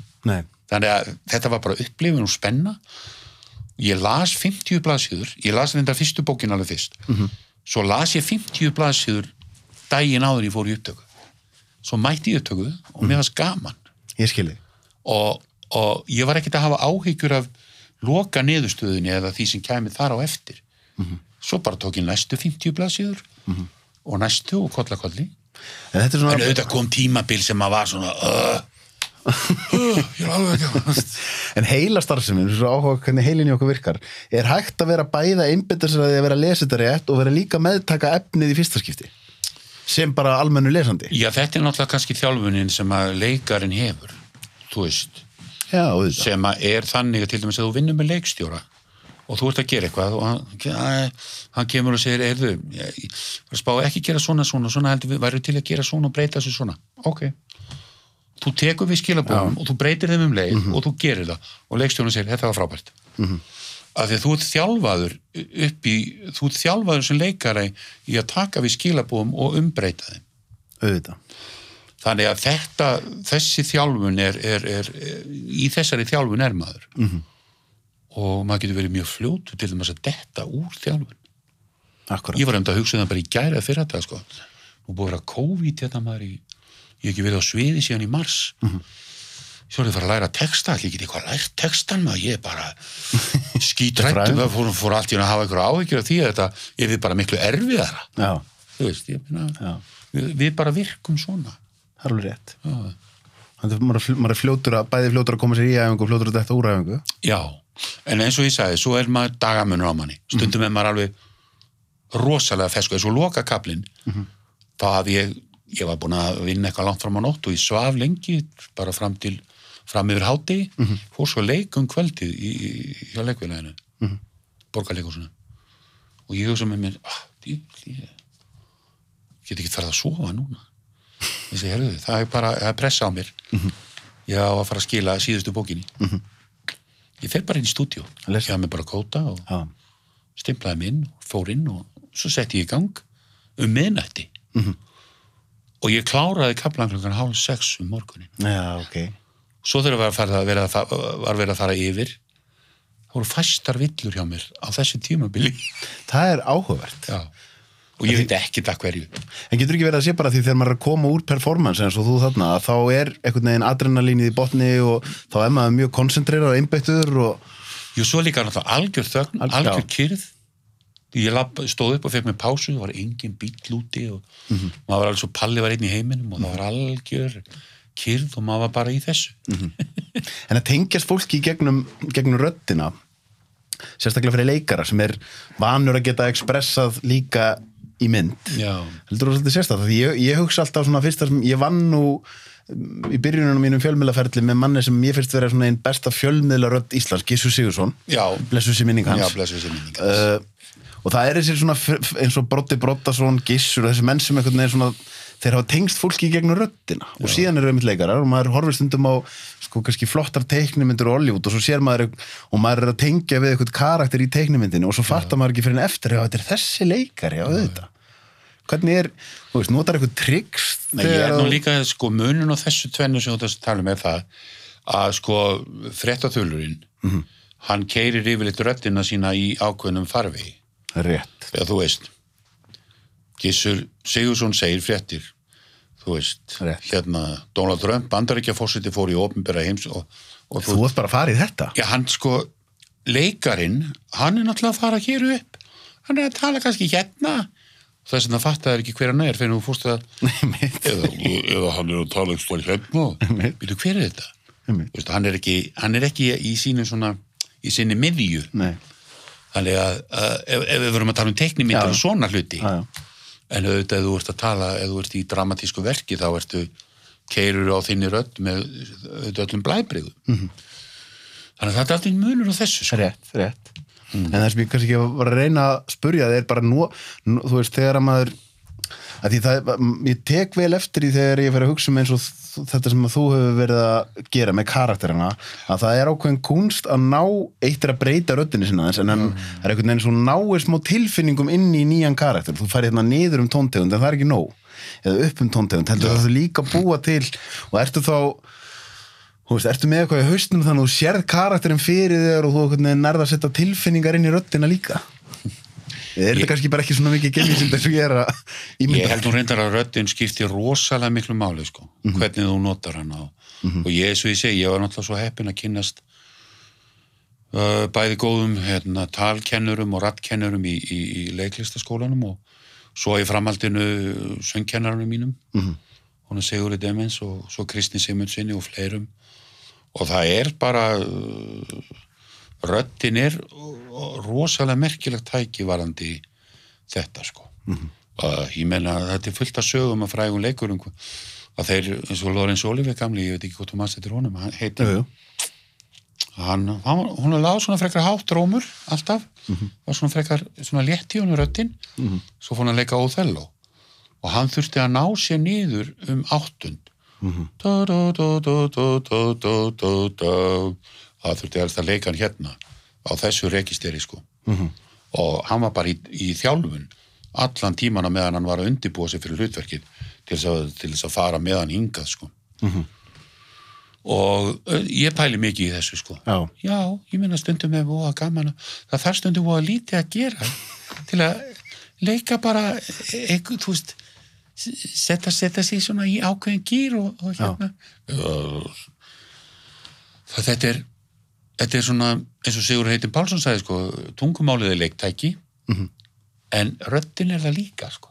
Þannig að þetta var bara upplifun og spenna ég las 50 blaðsíður ég las þetta fyrstu bókin alveg fyrst. Mhm. svo las ég 50 blaðsíður daginn áður ég fór í upptöku. Svo mætti ég upptöku og Mhm. mér var skaman ég skilji. Og, og ég var ekkert að hafa áhyggjur af loka niðurstöðunni eða því sem kæmi þar á eftir. Svo bara tók ég næstu 50 blaðsíður og næstu og kollakolli. En er en auðvitað kom tímabil sem að var svona uh, En heila starfsemin, svo áhuga hvernig heilin í okkur virkar er hægt að vera bæða sér að því að vera að lesa þetta rétt og vera líka meðtaka efnið í fyrsta skipti sem bara almennu lesandi Já, þetta er náttúrulega kannski þjálfunin sem að leikarinn hefur, þú veist, Já, auðvitað sem að er þannig að til dæmis að þú vinnur með leikstjóra og þú ert að gera eitthvað og hann, hann kemur og segir, að spá ekki gera svona, svona, svona heldur við, væru til að gera svona og breyta þessu svona. Ok. Þú tekur við skilabóðum og þú breytir þeim um leið og þú gerir það og leikstjórun segir, þetta var frábært. Mm Af því að þú ert þjálfaður upp í, þú ert þjálfaður sem leikari í að taka við skilabóðum og umbreyta þeim. auðvitað Þannig að þetta, þessi þjálfun er, er, er, er í þessari þjálfun er maður. -hmm. Og maður getur verið mjög fljótu til þess að detta úr þjálfun. Akkurat Ég var um þetta að hugsa það bara í gæra fyrir þetta, sko. Nú búið að vera COVID þetta maður í, ég hef ekki verið á sviði síðan í mars. Mm -hmm. Er það að fara að læra texta, ég get eitthvað lært textan maður, ég er bara skítrættum, það fór, fór allt í hann að hafa eitthvað áhyggjur af því að þetta er bara miklu erfiðara. Já, Þú veist, ég já, við, við bara virkum svona. það er alveg rétt. Þannig að maður maður er fljótur að, bæði fljótur að koma sér í æfingu og fljótur að detta úr æfingu Já, en eins og ég sagði, svo er maður dagamunur á manni. Stundum er maður alveg rosalega fesku, eins og loka kaplinn, þá hafði ég, ég var búin að vinna eitthvað langt fram á nótt og ég svaf lengi, bara fram til, fram yfir háti, fór svo leik um kvöldið í, í, hjá leikfélaginu, mm -hmm. borgarleikusinu. Og ég hugsa með mér, ah, ég, ég get ekki farið að sofa núna. Ég segi, herruðu, það er bara, það er pressa á mér. Ég á að fara að skila síðustu bókinni ég fer bara inn í Lesa. ég hafði mig bara kóta og Já, stimplaði mig inn, fór inn og svo setti ég í gang um miðnætti Mhm. Og ég kláraði kaplan klukkan hálf sex um morgunin já, ok. Svo þegar var, farið að vera, að fa- var verið að fara yfir þá voru fæstar villur hjá mér á þessu tímabili. Það er áhugavert. Já. og ég veit ekki það hverju. En getur ekki verið að sé bara því þegar maður er að koma úr performance eins og þú þarna, að þá er einhvern veginn adrenalínið í botni og þá er maður mjög koncentrerað og einbeittur og Jú, svo líka náttúrulega algjör þögn, Al- algjör já. kyrð ég lapp, stóð upp og fekk mér pásu, það var engin bíll úti og maður var alveg svo palli var einn í heiminum og það var algjör kyrð og maður var bara í þessu. En að tengjast fólki gegnum, gegnum röddina sérstaklega fyrir leikara sem er vanur að geta ekspressað líka í mynd. Heldur þú svolítið sérstaklega því ég, ég hugsa alltaf svona fyrst að ég vann nú um, í byrjunum mínum fjölmiðlaferli með manni sem ég finnst vera einn besta fjölmiðla rödd Íslands, Gissur Sigursson já, blessu sér minning já, hans. Uh, og það er eins og Broddi Broddason, Gissur og þessi menn sem þeir hafa tengst fólki í gegnum röddina. Og síðan eru einmitt leikarar og maður horfir stundum á sko flottar teiknimyndir og Hollywood og svo sér maður og maður er að tengja við eitthvað karakter í teiknimyndinu og svo fattar maður ekki fyrir en eftir að þetta er þessi leikari á þetta hvernig er, þú veist, notar eitthvað tricks Nei, ég er þegar nú líka, sko, munun á þessu tvennu sem þú þess að tala um er það að sko, frettaþulurinn Mhm. hann keirir yfirleitt röddina sína í ákveðnum farvegi. Rétt, eða þú veist Gissur Sigursson segir fréttir þú veist, Rétt. hérna Donald Trump, bandaríkja fórseti fór í ofnbæra heims og, og þú ert bara að fara í þetta? Já, hann sko leikarin, hann er náttúrulega að fara hér upp. Hann er að tala kannski hérna þess að það fattaði ekki hver hann er fyrir þú fórst að eða, eða hann er að tala eitthvað hérna veitu hver er þetta Einmitt. Þú veist, hann, er ekki, hann er ekki í sínu svona í sinni miðju Nei, þannig að, að ef, ef við verum að tala um teiknimyndir Já. og svona hluti já, já. en auðvitað ef þú ert að tala ef þú ert í dramatísku verki þá ertu keirur á þinni rödd með auðvitað öllum blæbriðum Mhm. þannig að þetta er alltaf munur á þessu sko. rétt, rétt en það sem ég kannski ekki var að reyna að spurja það er bara nú, nú þú veist, þegar að maður að því það, ég tek vel eftir því þegar ég fer að hugsa um eins og þetta sem að þú hefur verið að gera með karakterina, að það er ákveðin kunst að ná, eitt er að breyta röddinni sinna en hann er einhvern veginn svo náir smá tilfinningum inn í nýjan karakter. Þú færi hérna niður um tóntegund, en það er ekki nóg. Eða upp um tóntegund, heldur það þú líka búa til og ertu þá Þú veist, ertu með eitthvað í haustum þannig að þú sérð karakterinn fyrir þér og þú nærða að setja tilfinningar inn í röddina líka? Er þetta kannski bara ekki svona mikið gilvísind eins og ég er að ég ímynda? held hún reyndar að röddin skipti rosalega miklu máli sko, hvernig þú notar hann og, og ég, eins og ég segi, ég var náttúrulega svo heppin að kynnast uh, bæði góðum hérna, talkennurum og rattkennurum í, í, í leiklistaskólanum og svo í framhaldinu söngkennarunum mínum Mhm. hún er Sigurði Demens og svo Kristni Simundsinni og fleirum og það er bara uh, röddin er rosalega merkilegt tæki varandi þetta sko. Uh, ég menna að þetta er fullt af sögum að frægum leikurum að þeir, eins og Lorenz Oliver gamli, ég veit ekki hvort þú maður settir honum hann heiti, Jú, hann, hann hún er lág svona frekar hátt rómur alltaf, var svona frekar svona létt í honum röddin. Svo fór hann að leika Óþelló og hann þurfti að ná sér niður um áttund það þurfti helst að leika hann hérna á þessu registeri sko. Mm -hmm. og hann var bara í, í þjálfun allan tímana meðan hann var að undibúa sig fyrir hlutverkið til þess að fara meðan hingað sko. Mm -hmm. og ég pæli mikið í þessu sko. Já, já ég minna stundum er búið að gaman það þarf stundum búið að lítið að gera til að leika bara eitthvað, þú veist setja, sig svona í ákveðin gýr og, og hérna. Það þetta er þetta er svona, eins og Sigur Heitin Pálsson sagði sko, tungumálið er leiktæki en röddin er það líka sko.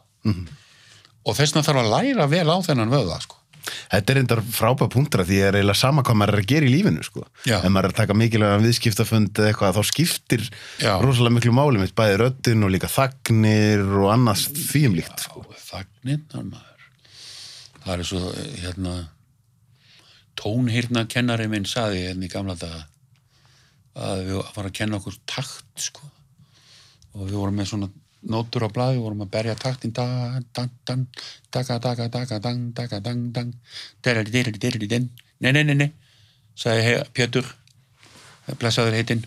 Og þess vegna þarf að læra vel á þennan vöða sko Þetta er reyndar frábæð punktra því er eiginlega sama hvað maður er að gera í lífinu sko. Já. Ef maður er að taka mikilvæga viðskiptafund eða eitthvað þá skiptir Já. rosalega miklu máli mitt bæði röddin og líka þagnir og annars því um líkt sko. þagnirnar maður það er svo hérna tónhyrna kennari minn saði hérna í gamla daga að við varum að kenna okkur takt sko og við vorum með svona nótur á blagi vorum að berja taktin sagði Pjötur blessaður heitinn.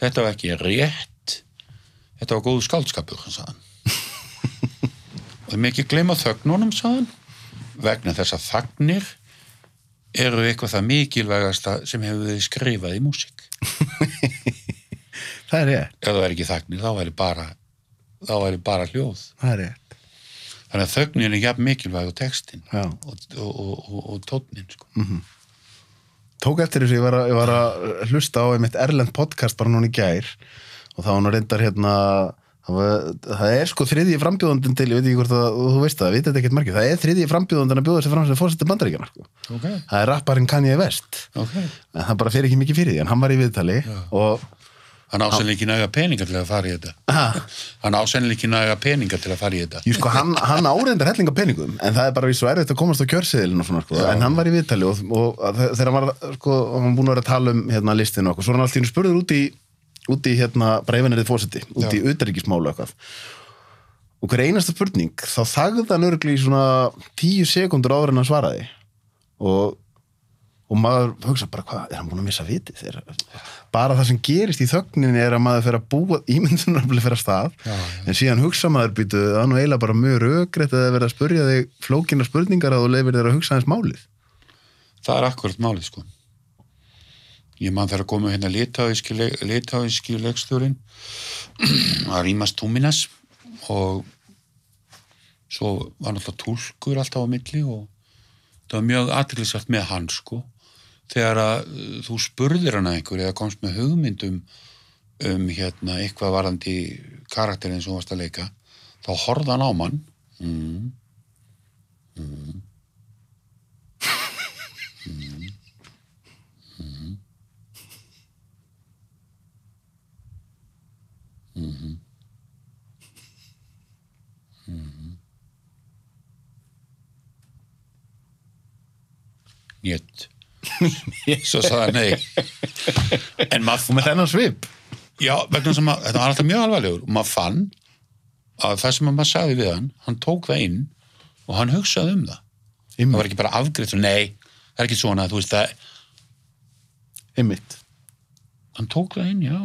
Þetta var ekki rétt. Þetta var góð skálskapur og mikið gleyma þögnunum sagðan. vegna þess að þagnir eru eitthvað það mikilvægasta sem hefur skrifað í músík. Það er ég ef það er ekki þagnir þá er bara þá væri bara hljóð. Það er rétt. Þannig að þögnin er jafn mikilvæg og textin Já. og, og, og, og, tónnin sko. tók eftir þessu, ég var, ég var að hlusta á einmitt Erlend podcast bara núna í gær og það var nú reyndar hérna Það, var, það er sko þriðji frambjóðandinn til, ég veit ekki hvort að þú veist það, ekkert margir, það er þriðji frambjóðandinn að bjóða sér fram sem fórsetið bandaríkjana sko. ok, Það er rapparinn Kanye West, ok. En það bara fer ekki mikið fyrir því, en hann var í viðtali og hann ásennilega ekki næga peninga til að fara í þetta. Ha, hann ásennilega ekki næga peninga til að fara í þetta. Jú, sko, hann, hann áreindar hellinga peningum en það er bara svo erfitt að komast á kjörseðilin og svona, sko. en hann var í viðtali og, og þegar hann var, sko, hann var búin að vera að tala um hérna, listinu og okkur, svo hann alltaf spurður út í út í hérna breifinirðið fósiti út í utaríkismálu eitthvað. Og hver einasta spurning þá þagði hann örgli í svona tíu sekundur áður en hann svaraði. Og, og maður hugsa bara hvað, er hann búin að missa vitið er, bara það sem gerist í þögninni er að maður fer að búa ímyndunarfli fyrir að stað. Já, já. en síðan hugsa maður býtu það nú eiginlega bara mjög röggrætt að það verða að spurja þig flókina spurningar að þú leifir þér að hugsa hans málið. Það er akkurat málið sko. Ég man þegar að koma hérna litáíski leikstjórin að rýmast Túminas og svo var náttúrulega túlkur alltaf á milli og það var mjög aðriðsvært með hann sko þegar að uh, þú spurðir hana einhver eða komst með hugmyndum um hérna eitthvað varandi karakterin sem þú varst að leika þá horfði hann á mann mm, njöt svo sagði hann nei. En maður og með þennan svip? Já, vegna sem að þetta var alltaf mjög alvarlegur. Og maður fann að það sem að maður sagði við hann, hann tók það inn og hann hugsaði um það. Það var ekki bara afgreitt og nei, það er ekki svona, þú veist það, einmitt. Hann tók það inn, já,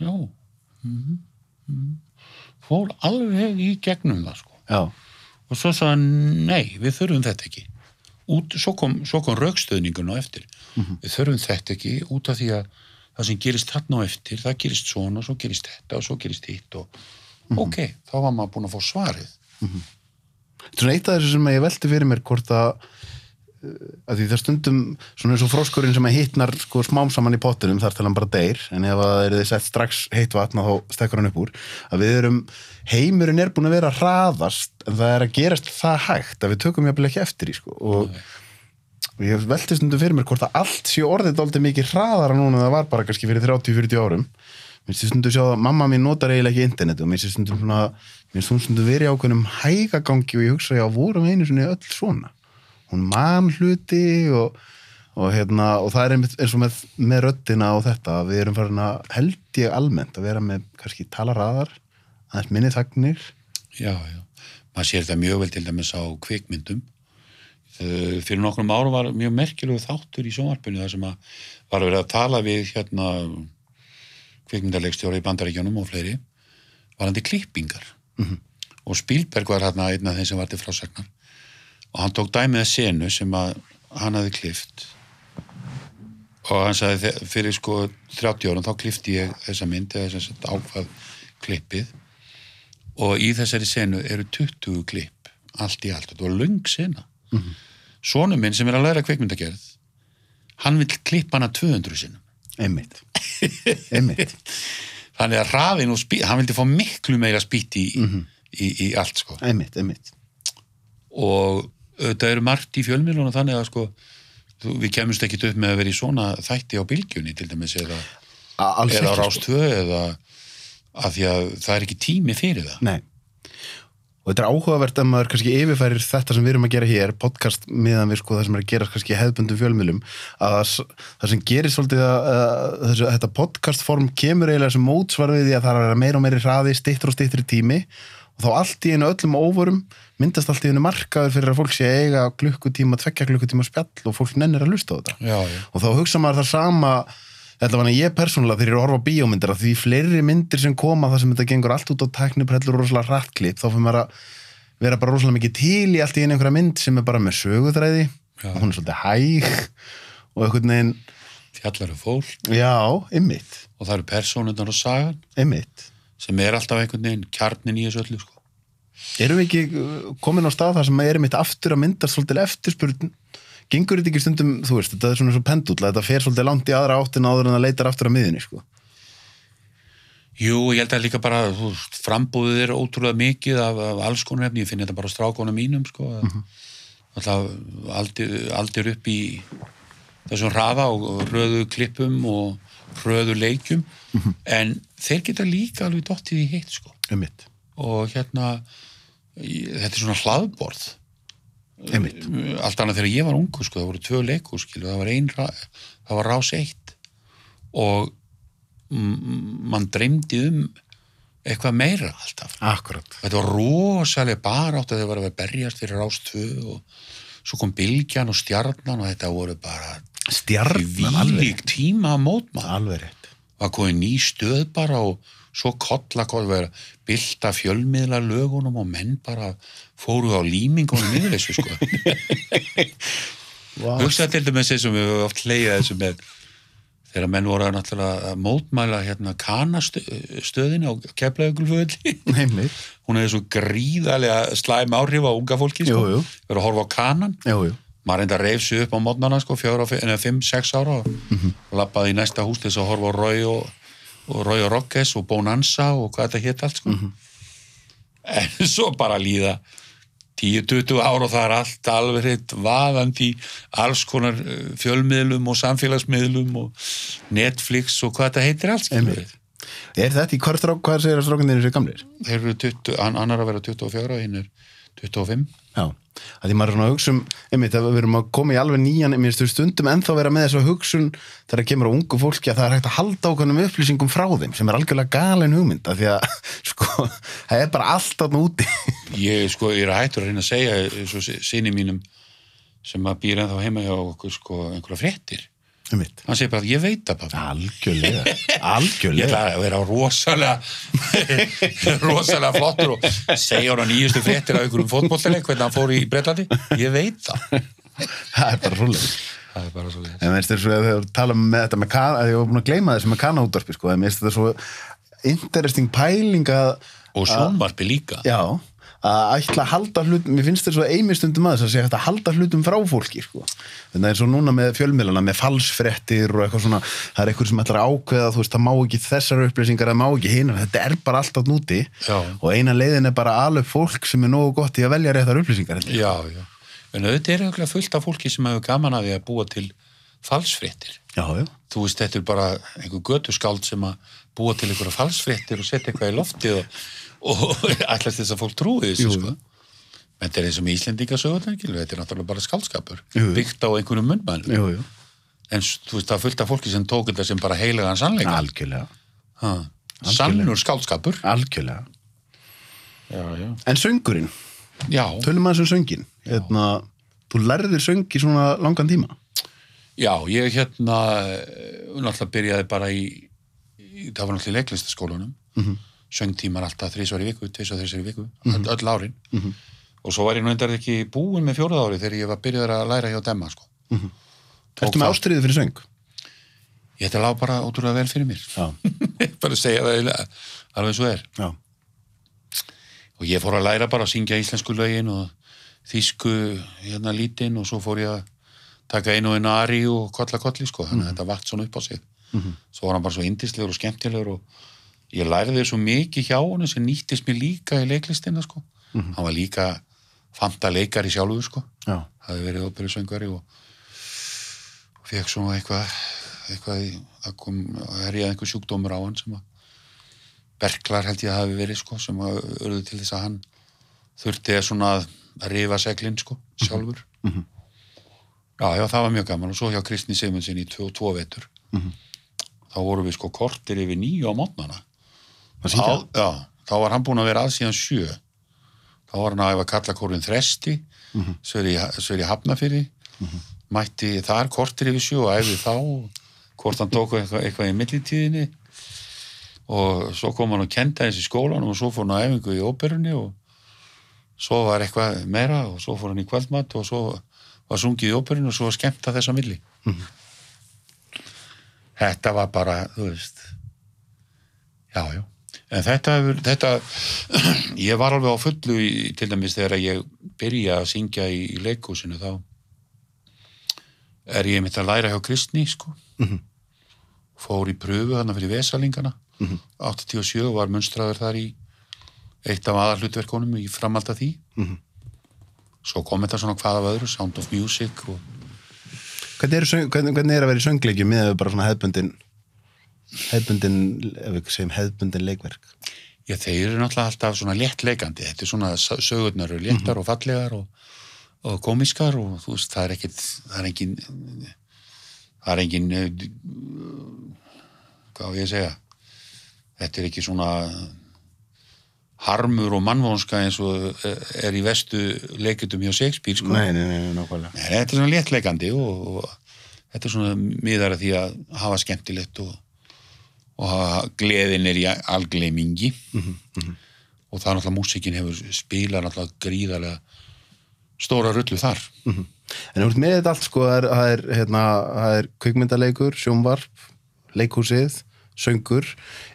já, mm, mm, fór alveg í gegnum það, sko. já, Og svo sagði hann, nei, við þurfum þetta ekki. Út, svo kom, kom raukstöðningun á eftir. Við þurfum þetta ekki út af því að það sem gerist þarna á eftir, það gerist svona og svo gerist þetta og svo gerist hitt og ok, þá var maður búin að fá svarið. Þetta er svona eitt af þessu sem ég velti fyrir mér hvort að, að því það stundum svona eins og froskurinn sem hittnar sko smám saman í pottinum þar til hann bara deyr. En ef að það er þið sett strax heitt vatna þá stekkur hann upp úr. Að við erum, heimurinn er búin að vera að hraðast en það er að gerast það hægt að við tökum jafnvel ekki eftir í sko. Og og ég velti stundum fyrir mér hvort að allt sé orðið dálítið mikið hraðara núna en það var bara kannski fyrir 30-40 árum. Mér finnst stundum sjá að mamma mín notar eiginlega ekki internet og mér finnst stundum svona mér hún man hluti og, og, hérna, og það er einmitt eins og með, með röddina og þetta við erum farin að held ég almennt að vera með kannski talaraðar aðeins minni þagnir Já, já. Maður sér þetta mjög vel til dæmis á kvikmyndum. Uh, fyrir nokkrum árum var mjög merkilegu þáttur í sjónvarpinu þar sem að var verið að tala við hérna kvikmyndarleikstjóra í bandaríkjónum og fleiri varandi klippingar og Spielberg var hérna einn af þeim sem var til frásagnar og hann tók dæmið að senu sem að hann hafði klift og hann sagði fyrir sko 30 árum þá klifti ég þessa mynd eða þess að ákvað klippið. Og í þessari senu eru 20 klipp allt í allt, þetta var löng sena. Mm -hmm. Sónu minn sem er að læra kveikmyndagerð hann vill klippa hana 200 sinnum. Einmitt, einmitt. þannig að rafin og spýt, hann vildi fá miklu meira spýtt í, í, í allt sko. Einmitt, einmitt. og þetta eru margt í fjölmiðlunum þannig að sko við kemumst ekkit upp með að vera í svona þætti á bylgjunni til dæmis eða, eða ekki, sko. eða að því að það er ekki tími fyrir það Nei. Og þetta er áhugavert að maður kannski yfirfærir þetta sem við erum að gera hér, podcast miðan við sko það sem er að gera kannski í hefðbundum fjölmjölum, að það, það sem gerir svolítið að, að þessu, þetta podcastform kemur eiginlega sem mótsvar við því að það er að vera meira og meiri hraði, stittur og stittur tími og þá allt í einu öllum óvorum myndast allt í einu markaður fyrir að fólk sé að eiga klukkutíma, tvekja klukkutíma spjall og fólk nennir að lusta á þetta. Já, já, og þá hugsa maður það sama þetta var ég persónulega þegar ég horfa á bíómyndir að því fleiri myndir sem koma það sem þetta gengur allt út á tækniprellur og rosalega hrattklipp þá fyrir maður að vera bara rosalega mikið til í allt í einu einhverja mynd sem er bara með sögutræði Já. og hún er svolítið hæg og einhvern veginn, fjallar um fólk. Já, ymmit og það eru persónundar og sagan. Ymmit sem er alltaf einhvern veginn kjarnin í þessu öllu sko. Erum við ekki uh, komin á stað þar sem er ymmit aftur að myndast svolítið eftirspurn? Gengur þetta ekki stundum, þú veist, þetta er svona svo pendull að þetta fer svolítið langt í aðra áttin áður en það leitar aftur að miðinni, sko? Jú, ég held að líka bara frambúðið er ótrúlega mikið af, af alls konar efni, ég finn þetta bara á strákonum mínum sko, mm alltaf aldir, upp í þessum hraða og röðu klippum og röðu leikjum. En þeir geta líka alveg dottið í hitt sko. Einmitt. og hérna þetta er svona hlaðborð Einmitt. allt annað þegar ég var ungu sko, það voru tvö leikur skilu, það var ein það var rás eitt og mann dreymdi um eitthvað meira alltaf Akkurat. þetta var rosalega bara átt að þau var að berjast fyrir rás tvö og svo kom Bylgjan og Stjarnan og þetta voru bara Stjarnan alveg. tíma að mótma Alveg rétt. var komið ný stöð bara og svo kolla kolla vera bylta fjölmiðla lögunum og menn bara fóru á límingunum yfir þessu sko Wow. hugsaði til dæmis þessum við höfum oft leiðið þessu með þegar menn voru að náttúrulega mótmæla hérna kanastöðin á keflaugulföðli hún hefði svo gríðarlega slæm áhrif á unga fólki sko, Jú, jú. verið að horfa á kanan Jú, maður reynda að reyf sig upp á mótnana sko, fjóra, eða fimm, sex ára og Mhm. lappaði í næsta hús til þess að horfa á Rói og, og Rói og Rokkes og Bonanza og hvað þetta hétt allt sko. Mhm. en svo bara líða 10-20 ára og það er allt alveg hitt vaðandi alls konar eh, fjölmiðlum og samfélagsmiðlum og Netflix og hvað þetta heitir allt. Er þetta í strák, hvað segir að strákundinu sér gamlir? þeir eru 20, hann, hann er að vera 24 og hinn er 25 Já, að því maður er svona að hugsa um einmitt að við erum að koma í alveg nýjan stu stundum ennþá vera með þessu hugsun þegar kemur á ungu fólki að það er hægt að halda ákveðnum upplýsingum frá þeim sem er algjörlega galin hugmynd af því að sko, það er bara allt þarna úti ég sko, ég er hættur að reyna að segja sinni mínum sem að býr ennþá heima hjá okkur sko einhverja fréttir einmitt. Hann segir bara, ég veit það bara Algjörlega, ég algjörlega ætla að vera rosalega rosalega flottur og segja hann á nýjustu fréttir af einhverjum fótbollleik hvernig hann fór í Breitlandi ég veit það. Það er bara svoleiðis. Það er bara leiðis En veist þér svo þegar tala með þetta með kana, að ég var búin að gleyma þessu með kana-útvarpi sko, en finnst þetta svo interesting pæling að og sjónvarpi líka. Já, að ætla að halda hlutum, mér finnst þetta svo eimistundum að þess að hægt að halda hlutum frá fólki, sko. Þannig að eins og núna með fjölmiðlana, með falsfrettir og eitthvað svona, það er eitthvað sem ætlar að ákveða, þú veist, það má ekki þessar upplýsingar, það má ekki hinar, þetta er bara alltaf núti Já. og eina leiðin er bara alveg fólk sem er nógu gott í að velja réttar upplýsingar. já, já en auðvitað er auðvitað fullt af fólki sem hefur gaman að því að búa til falsfréttir Já, já, þú veist, þetta er bara einhver götuskáld sem að búa til einhverja falsfréttir og setja eitthvað í loftið og, og ætlast þess að fólk trúi þessu, sko. Þetta er eins og með Íslendingasögutengil, þetta er náttúrulega bara skálskapur, Jú. byggt á jú, jú, En þú veist, það fullt af fólki sem tók þetta sem bara heilagan sannleika. algjörlega, Ha. Sannur skálskapur. algjörlega. Já, já. En söngurinn, Já, tölum aðeins um söngin, hérna, þú lærðir söng í svona langan tíma. já, ég hérna, eh, náttúrulega byrjaði bara í, í það var náttúrulega í leiklistaskólanum, mm -hmm. Söngtímar alltaf þrísvar í viku, tvisvar þrísvar í viku, öll, öll árin. Og svo var ég nú endar ekki búin með fjórað ári þegar ég var byrjaður að læra hjá Demma, sko. Tók Ertu með ástriðið fyrir söng? Ég ætla að lág bara ótrúlega vel fyrir mér. Já, bara segja það alveg svo er. já, Og ég fór að læra bara að syngja íslensku lögin og þýsku hérna lítinn og svo fór ég að taka einu og einu ari og kolla kolli sko, þannig að þetta vart svona upp á sig. Svo var hann bara svo indislegur og skemmtilegur og ég lærði svo mikið hjá honum sem nýttist mér líka í leiklistina sko. Hann var líka fanta leikari sjálfur sko, já, hafði verið óperusöngari og, og fekk svona eitthvað, eitthvað í, að kom, að herjaði einhver sjúkdómur á hann sem að berklar held ég að hafi verið sko, sem að urðu til þess að hann þurfti að svona að rifa seglinn sko, sjálfur. Já, já, það var mjög gaman og svo hjá Kristni Sigmundsin í tvo, tvo vetur. Þá vorum við sko kortir yfir nýju á mótnana. Á- Já, þá var hann búinn að vera að síðan sjö. Þá var hann að hefa kallakórin þresti, mm -hmm. svo er í, svo er í hafnafyrir, mætti þar kortir yfir sjö og æfði þá, hvort hann tók eitthvað, eitthvað í millitíðinni og svo kom hann og kenda þessi skólanum og svo fór hann á æfingu í óperunni og svo var eitthvað meira og svo fór hann í kvöldmatt og svo var sungið í óperunni og svo var skemmt að þessa milli. Þetta var bara, þú veist, Já, já. En þetta, hefur- þetta, ég var alveg á fullu í, til dæmis þegar ég byrja að syngja í, í leikhúsinu þá er ég mitt að læra hjá Kristni, sko. Fór í pröfu þarna fyrir vesalingana. 87 og var munstraður þar í eitt af aðal hlutverkunum í framhald af því. Svo kom þetta svona hvað af öðru Sound of Music og Hvernig er, hvernig, hvernig er að vera í söngleikjum með bara svona hefbundin hefbundin, ef við segjum hefbundin leikverk? Já, þeir eru náttúrulega alltaf svona léttleikandi, þetta er svona sögurnar eru léttar og fallegar og, og komiskar og þú veist, það er ekkit, það er engin, það er engin, hvað á ég segja, þetta er ekki svona harmur og mannvonska eins og eh, er í vestu leikjutum hjá Shakespeare, sko. Nei, nei, nei, nákvæmlega. Nei, þetta er svona léttleikandi og, og þetta er svona miðar að því að hafa skemmtilegt og, og gleðin er í algleimingi og það er náttúrulega músikin hefur spilað náttúrulega gríðarlega stóra rullu þar. En þú ert með þetta allt sko, það er, það er, hérna, það er kvikmyndaleikur, sjónvarp, leikhúsið, söngur,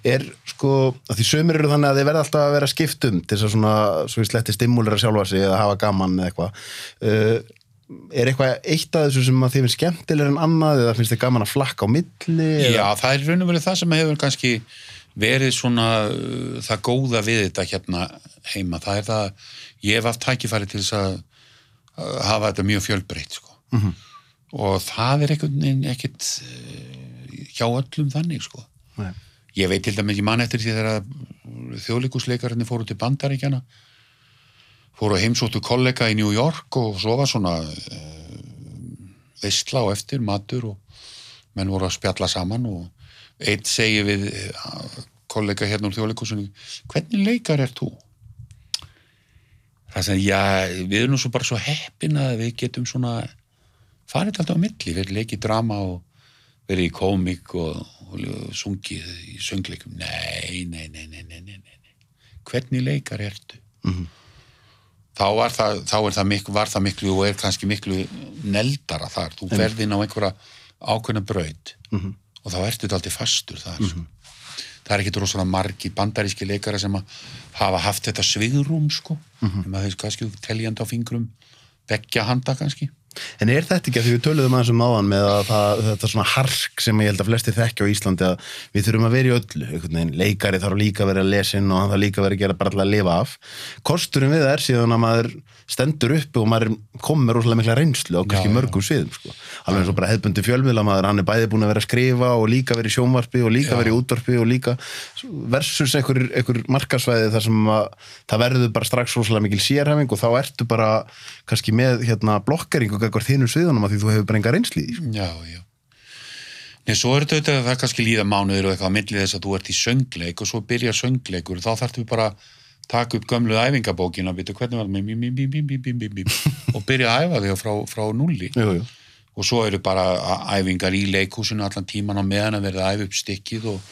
er sko, því sömur eru þannig að þeir verða alltaf að vera skiptum til þess að svona, svo við sletti stimulera sjálfa sig eða hafa gaman eða eitthvað. Uh, er eitthvað eitt af þessu sem að þið finnst skemmtilegur en annað eða finnst þið gaman að flakka á milli? Já, það er raun og verið það sem hefur kannski verið svona uh, það góða við þetta hérna heima það er það, ég hef haft tækifæri til þess að uh, hafa þetta mjög fjölbreytt sko. -hmm. og það er ekkit uh, hjá öllum þannig sko. Nei. ég veit til dæmis ekki mann eftir því þegar þjóðleikusleikarinn fóru til bandaríkjana fóru að heimsóttu kollega í New York og svo var svona uh, veistla á eftir, matur og menn voru að spjalla saman og eitt segi við uh, kollega hérna úr þjóðleikusunni hvernig leikar er þú? Það sem, já, við erum svo bara svo heppin að við getum svona farið alltaf á milli, við erum leikið drama og verið í komik og, og sungið í söngleikum nei, nei, nei, nei, nei, nei, nei. hvernig leikar ertu? Mhm. Þá, var það, þá er það miklu, var það miklu og er kannski miklu neldara þar. Þú ferð inn á einhverja ákveðna braut Mhm. og þá ertu þetta aldrei fastur þar. Sko. það er ekki rosalega margi bandaríski leikara sem að hafa haft þetta svigrúm sko, en maður hefur kannski teljandi á fingrum veggja handa kannski En er þetta ekki að því við töluðum aðeins um áðan með að það, þetta svona hark sem ég held að flesti þekki á Íslandi að við þurfum að vera í öllu, leikari þarf líka að vera að lesin og hann þarf líka að vera að gera bara alltaf að lifa af. Kosturinn við það er síðan að maður stendur uppi og maður komur rosalega mikla reynslu á kannski Já, mörgum sviðum, sko. Alveg eins og bara hefbundi fjölmiðla maður, hann er bæði búin að vera að skrifa og líka vera í sjónvarpi og líka vera í útvarpi og líka versus einhver, einhver markasvæði þar sem að það verður bara strax rosalega mikil sérhæfing og þá ertu bara kannski með hérna blokkeringu gagvar þínum sviðunum að því þú hefur brengar einslið sko. Já, já. Nei, svo er þetta, það er kannski líða mánuður og eitthvað að millið þess að þú ert í söngleik og svo byrjar söngleikur. Og þá þarfst við bara taka upp gömluð æfingabókin og byrja hvernig var það bím, bím, bím, og byrja að æfa þig frá, frá nulli jú, jú. og svo eru bara æfingar í leikhúsinu allan tíman á meðan að verða að æfa upp stikkið og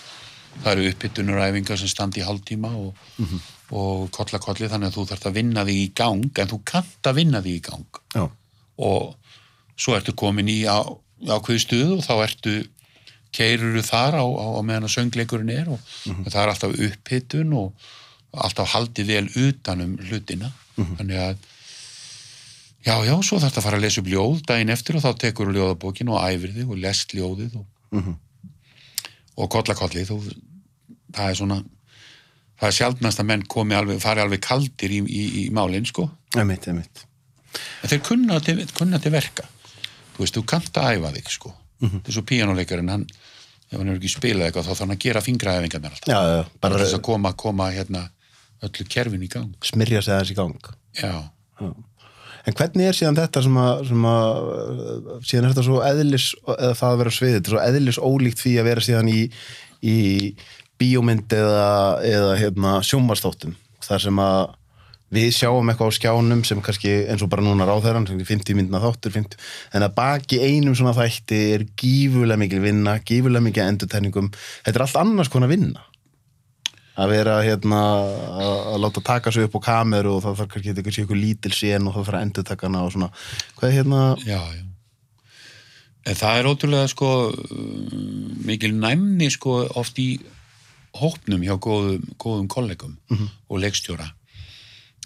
það eru uppbyttunur æfingar sem standi í haldtíma og, mm -hmm. og kolla kolli þannig að þú þarfst að vinna þig í gang en þú kannt að vinna þig í gang. Já og svo ertu komin í á, ákveði stuð og þá ertu keiruru þar á, á, á meðan að söngleikurinn er og það er alltaf upphittun og alltaf haldið vel utan um hlutina þannig að já, já, svo þarf að fara að lesa upp ljóð daginn eftir og þá tekur þú ljóðabókin og æfir þig og lest ljóðið og, Mhm. og kollakollið og það er svona það er sjaldnast að menn komi alveg, fari alveg kaldir í, í, í málinn sko emitt, emitt. En þeir kunna til, kunna til verka. Þú veist, þú kannt að æfa þig, sko. Það er svo píjánuleikarinn, hann, ef hann er ekki spilað eitthvað, þá þarf hann að gera fingraæfingarnar alltaf. Já, já, Bara þess að koma, koma hérna öllu kerfin í gang. smyrja sig aðeins í gang. Já. En hvernig er síðan þetta sem að, sem að síðan er þetta svo eðlis, eða það að vera á sviði, þetta er svo eðlis ólíkt því að vera síðan í, í bíómynd eða, eða hérna, sjónvarsþáttum, þar sem að við sjáum eitthvað á skjánum sem kannski eins og bara núna ráðherran, sem 50 myndina þáttur, 50, en að baki einum svona þætti er gífulega mikil vinna, gífulega mikil endurtæningum, þetta er allt annars konar vinna að vera hérna að, að láta taka sig upp á kameru og það þarf kannski eitthvað sé ykkur lítil sen og það þarf að endur taka hana og svona hvað er hérna, Já, já. En það er ótrúlega, sko, mikil næmni, sko, oft í hópnum hjá góðum, góðum kollegum og leikstjóra.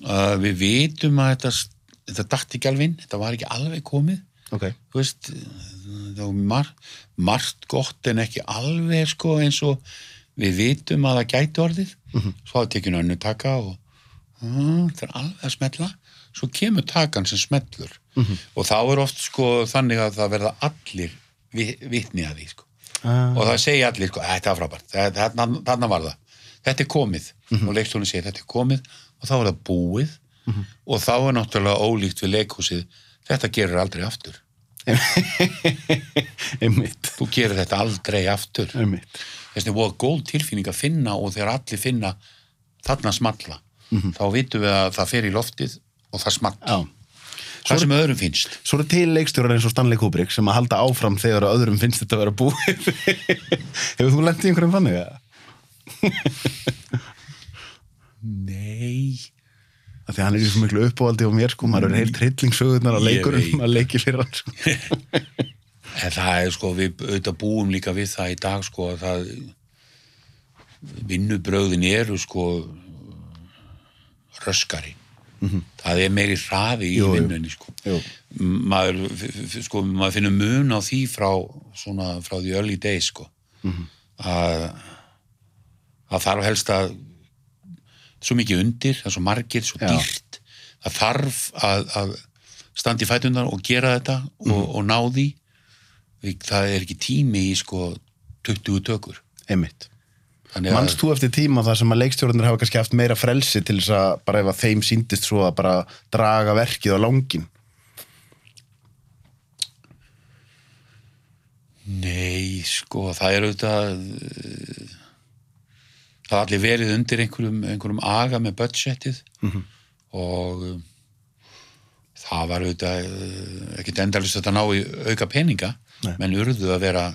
Uh, við vitum að þetta, þetta dætti ekki alveg inn, þetta var ekki alveg komið. ok, þú veist var mar, margt gott en ekki alveg sko eins og við vitum að það gæti orðið. Svo að tekinu önnu taka og uh, það er alveg að smetla svo kemur takan sem smellur. Og þá er oft sko þannig að það verða allir vi, vitni að því sko. Ah. og það segja allir sko, þetta var frábært. Þarna, var það, þetta er komið. Og leikstjónin segir þetta er komið og þá er það búið og þá er náttúrulega ólíkt við leikhúsið þetta gerir aldrei aftur Einmitt. þú gerir þetta aldrei aftur Einmitt. þess að voða góð tilfinning að finna og þegar allir finna þarna smalla þá vitum við að það fer í loftið og það small Já. það sem öðrum finnst Svo eru til leikstjórar eins og Stanley Kubrick sem að halda áfram þegar öðrum finnst þetta að vera búið. Hefur þú lent í einhverjum að? Nei Af Því að hann er í svo miklu uppáhaldi á mér, sko, maður er heilt hryllingsögurnar að leikurum að leiki fyrir hann, sko. En það er sko, við auðvitað búum líka við það í dag sko að það vinnubröðin eru sko röskari. Það er meiri hraði í vinnunni sko. Jú. Maður, sko, maður finnur mun á því frá, svona, frá því early days sko. Að það þarf helst að svo mikið undir, það er svo margir, svo dýrt. Það þarf að, að standa í fætunar og gera þetta og, og ná því það er ekki tími í sko 20 tökur Einmitt. Manst þú eftir tíma þar sem að leikstjórnir hafa kannski haft meira frelsi til þess að bara ef að þeim síndist svo að bara draga verkið á langin? nei sko það er auðvitað það allir verið undir einhverjum, einhverjum aga með budgetið. Og um, það var auðvitað eh, ekkit endalist að ná í auka peninga. Nei. menn urðu að vera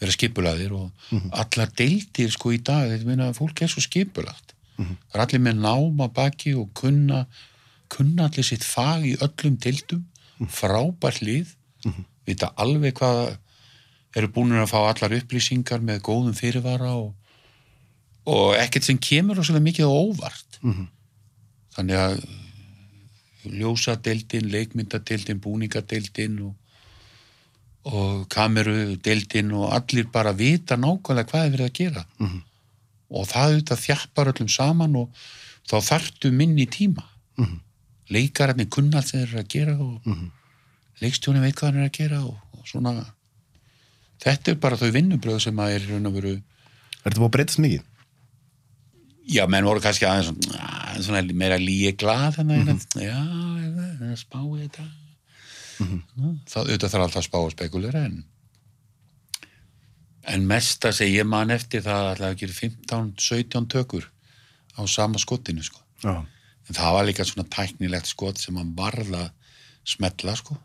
vera skipulaðir og allar deildir sko í dag, þetta minna fólk er svo skipulagt. Það er allir með náma baki og kunna kunna allir sitt fag í öllum deildum. Frábær lið vita alveg hvað eru búin að fá allar upplýsingar með góðum fyrirvara og, og ekkert sem kemur rosalega mikið á óvart þannig að ljósadeildin, leikmyndadeildin, búningadeildin og, og kamerudeildin og allir bara vita nákvæmlega hvað er verið að gera -hmm. og það auðvitað þjappar öllum saman og þá þarftu minni tíma mm -hmm. leikararnir kunna allt sem þeir eru að gera og mm -hmm. leikstjóni veit hvað hann er að gera og, og svona þetta er bara þau vinnubröð sem að er raun og veru Er þetta búið að breytast mikið? Já, menn voru kannski aðeins svona, svona meira líi glað þannig að, já, það, er það spá í þetta. Nú, Það auðvitað þarf alltaf að spá og spekulera en en mesta sem ég man eftir það að gera 15-17 tökur á sama skotinu, sko. En það var líka svona tæknilegt skot sem hann varða smetla, sko.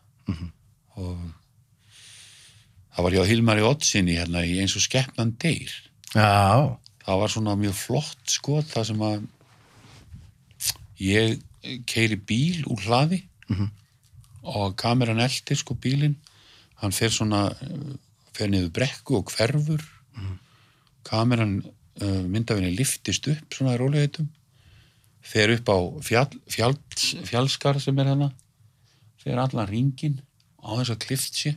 Og það var hjá Hilmari Ottsinni hérna í eins og skeppnan deyr Já. Það var svona mjög flott skot það sem að ég keiri bíl úr hlaði og kameran eldir sko bílinn. Hann fer svona fer niður brekku og hverfur. Kameran uh, myndafinni liftist upp svona í róliheitum fer upp á fjall, fjall, fjallskar sem er hana fer allan ringin á þess að klift sér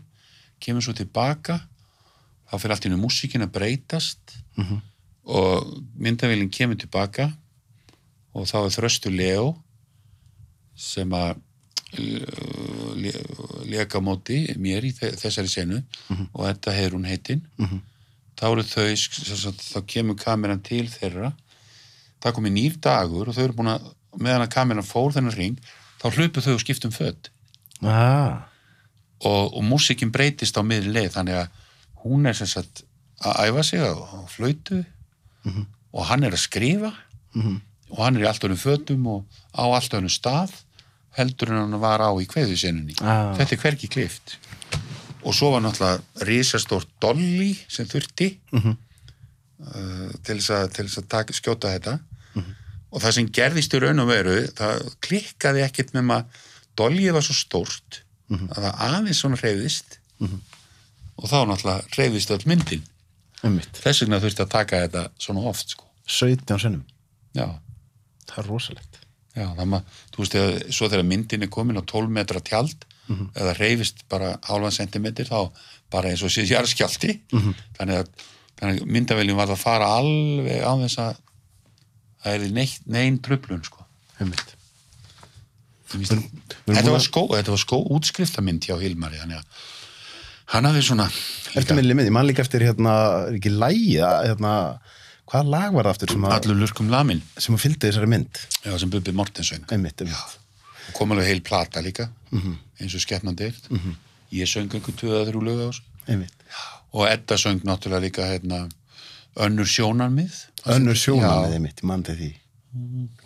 kemur svo tilbaka þá fer allt í nú músíkin að breytast og myndavélinn kemur tilbaka og þá er þröstu Leo sem að le- leka móti mér í þe- þessari senu og þetta hefur hún heitinn. Þá eru þau þá kemur kameran til þeirra. Það komið nýr dagur og þau eru búin að meðan að kameran fór þennan ring þá hlupu þau og skiptum född Ah. og, og músikin breytist á miðri leið þannig að hún er sem sagt að æfa sig á, á flautu og hann er að skrifa. Og hann er í allt önnum fötum og á allt önnum stað heldur en hann var á í kveðusenunni Ah. þetta er hvergi klift og svo var náttúrulega risastór dolly sem þurfti uh, til þess að, til þess að taka, skjóta þetta. Og það sem gerðist í raun og veru það klikkaði ekkert með maður dolly var svo stórt að það aðeins svona hreyfðist. Og þá náttúrulega hreyfðist öll myndin Einmitt. þess vegna þurfti að taka þetta svona oft sko. 17 sinnum. já, Það er rosalegt. já, það maður þú veist, eða, svo þegar myndin er komin á 12 metra tjald eða hreyfist bara hálfan sentimeter þá bara eins og sér jarðskjálti þannig að þannig að myndaveljum var að fara alveg á þess að það er neitt, neinn tröflun sko. Erum þetta var að- skó, þetta var skó útskriftamynd hjá Hilmari þannig að hann hafði svona Eftir minni mynd, ég man líka eftir hérna, ekki lægi, hérna, hvað lag var það aftur sem að, allur lurkum lamin sem að fylgdi þessari mynd? já, sem Bubbi Mortens söng Einmitt, einmitt. og kom alveg heil plata líka Mhm. eins og skeppnandi mm ég söng einhver tvöða þrjú lög á þessu Einmitt. og Edda söng náttúrulega líka hérna, önnur sjónarmið Önnur sjónarmið ég man til því.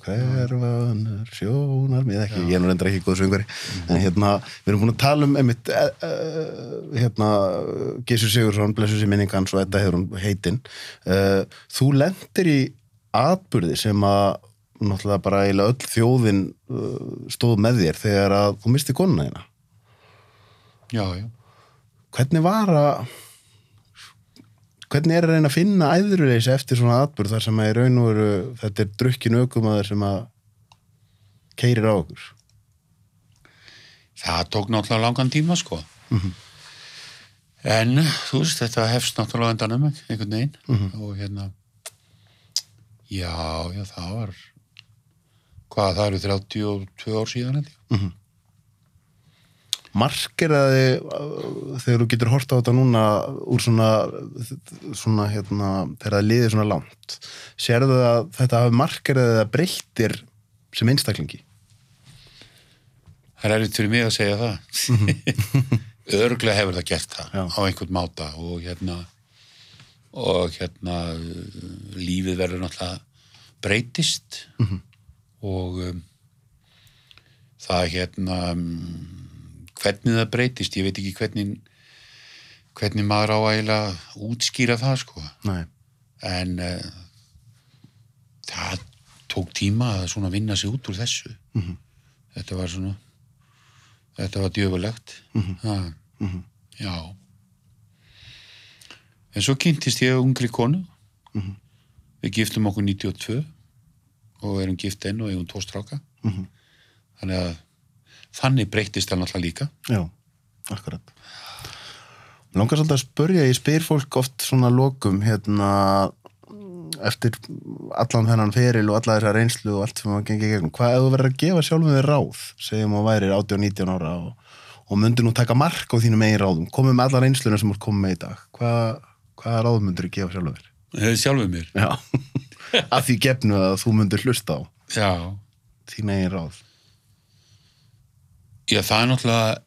Hver var önnur sjónarmið ekki, ég er nú reyndar ekki góð söngari, en hérna, við erum búin að tala um einmitt, e, e, hérna, Gísur Sigursson, blessu sér minningans og þetta hefur hún heitinn. E, þú lendir í atburði sem að náttúrulega bara eiginlega öll þjóðin stóð með þér þegar að þú misti konuna þína. já, já. hvernig var að hvernig er að reyna að finna æðruleysi eftir svona atbyrð þar sem að í raun og veru þetta er drukkin aukumæður sem að keirir á okkur? Það tók náttúrulega langan tíma sko. En þú veist þetta hefst náttúrulega á endanum einhvern veginn. Og hérna já, já, það var hvað, það eru 32 ár síðan held ég markeraði uh, þegar þú getur horta á þetta núna úr svona, svona hérna, þegar það liðir svona langt. Sérðu að þetta hafi markeraði að breyttir sem einstaklingi? Það er erfitt fyrir mig að segja það. Örglega hefur það gert það Já. á einhvern máta og hérna og hérna lífið verður náttúrulega breytist og um, það hérna um, hvernig það breytist, ég veit ekki hvernig hvernig maður á að útskýra það sko. Nei. en uh, það tók tíma að vinna sig út úr þessu. Þetta var svona þetta var djöfulegt. Mm já. En svo kynntist ég ungri konu. Við giftum okkur 92 og erum gift enn og eigum tvo stráka. Þannig að þannig breyttist það náttúrulega líka Já, akkurat. Langar svolítið að spurja, ég spyr fólk oft svona lokum hérna eftir allan þennan feril og alla þessa reynslu og allt sem maður gengið gegnum. Hvað ef þú verður að gefa sjálfum þér ráð, segjum að væri 18-19 ára og, og myndir nú taka mark á þínum eigin ráðum, komið með alla reynsluna sem ert komið með í dag. Hvað, hvaða ráð myndir þú gefa sjálfum þér? hefur sjálfuð mér Já, að því gefnu að þú myndir hlusta á já, þín eigin ráð. Já það er náttúrulega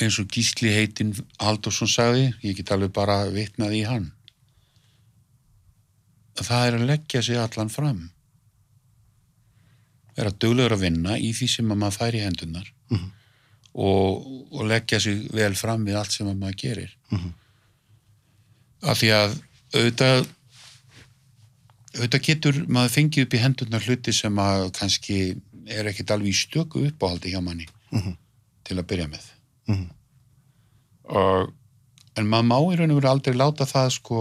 eins og Gísli heitinn Haldursson sagði, ég get alveg bara vitnað í hann það er að leggja sig allan fram vera duglegur að vinna í því sem að maður fær í hendunar Mhm. og, og leggja sig vel fram við allt sem að maður gerir Mhm. af því að auðvitað auðvitað getur maður fengið upp í hendunar hluti sem að kannski er ekkit alveg í stöku uppáhaldi hjá manni Mhm. til að byrja með Mhm. og, en maður má í raun og veru aldrei láta það sko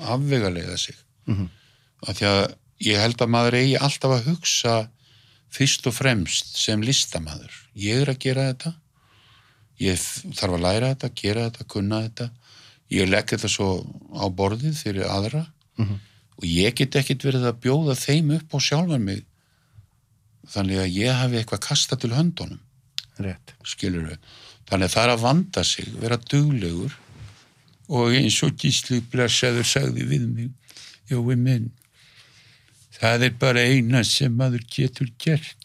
afvegalega sig Mhm. af því að ég held að maður eigi alltaf að hugsa fyrst og fremst sem listamaður ég er að gera þetta ég þarf að læra þetta, gera þetta, kunna þetta ég legg þetta svo á borðið fyrir aðra Mhm. og ég get ekkit verið að bjóða þeim upp á sjálfan mig þannig að ég hafi eitthvað kasta til höndunum Rétt. skilur við. Þannig að það er að vanda sig, vera duglegur og eins og Gísli Blessaður sagði við mig, Jói minn, það er bara eina sem maður getur gert.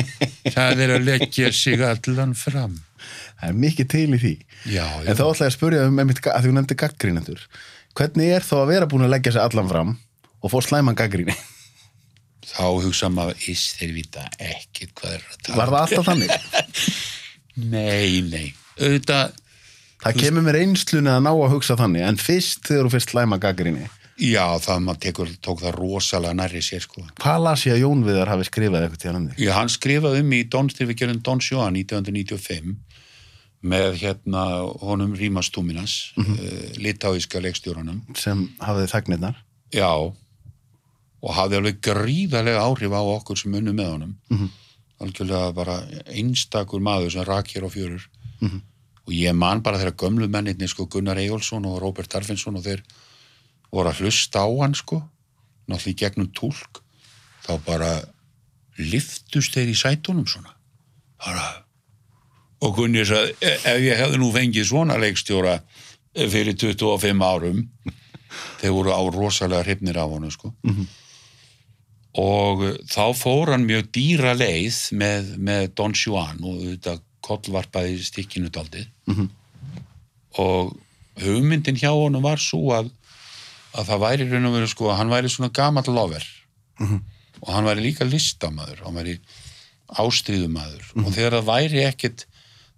það er að leggja sig allan fram. Það er mikið til í því. Já, já, En þá ætla ég að spurja um einmitt, að því þú nefndi gaggrínendur. Hvernig er þá að vera búin að leggja sig allan fram og fá slæman gaggríni? Þá hugsa maður, is þeir vita ekkert hvað er að tala. Var það alltaf þannig? Nei, nei, auðvitað, Það kemur mér einslunni að ná að hugsa þannig, en fyrst þegar þú fyrst slæma gaggríni. já, það maður tekur, tók það rosalega nærri sér, sko. Hvað las ég að Jón Viðar hafi skrifað eitthvað til hann um þig? Já, hann skrifaði um í Don Juan 1995 með hérna honum Rímas Túminas, mm -hmm. litáíska leikstjóranum. Sem hafið þagnirnar. Já, og hafði alveg gríðarlega áhrif á okkur sem unnum með honum. Mhm. Algjörlega bara einstakur maður sem rak hér á fjörur. Og ég man bara þegar gömlu mennirni, sko Gunnar Eyjólfsson og Róbert Arfinsson og þeir voru að hlusta á hann sko náttúrulega í gegnum túlk þá bara liftust þeir í sætunum svona bara og Gunni sagði, "E- ef ég hefði nú fengið svona leikstjóra fyrir 25 árum þeir voru á rosalega hrifnir af honum sko og þá fór hann mjög dýra leið með, með Don Juan og þetta kollvarpaði stikkinu daldið Mhm. og hugmyndin hjá honum var svo að, að það væri raun og veru sko að hann væri svona gamall lover. Og hann væri líka listamaður hann væri ástríðumaður. Og þegar það væri ekkit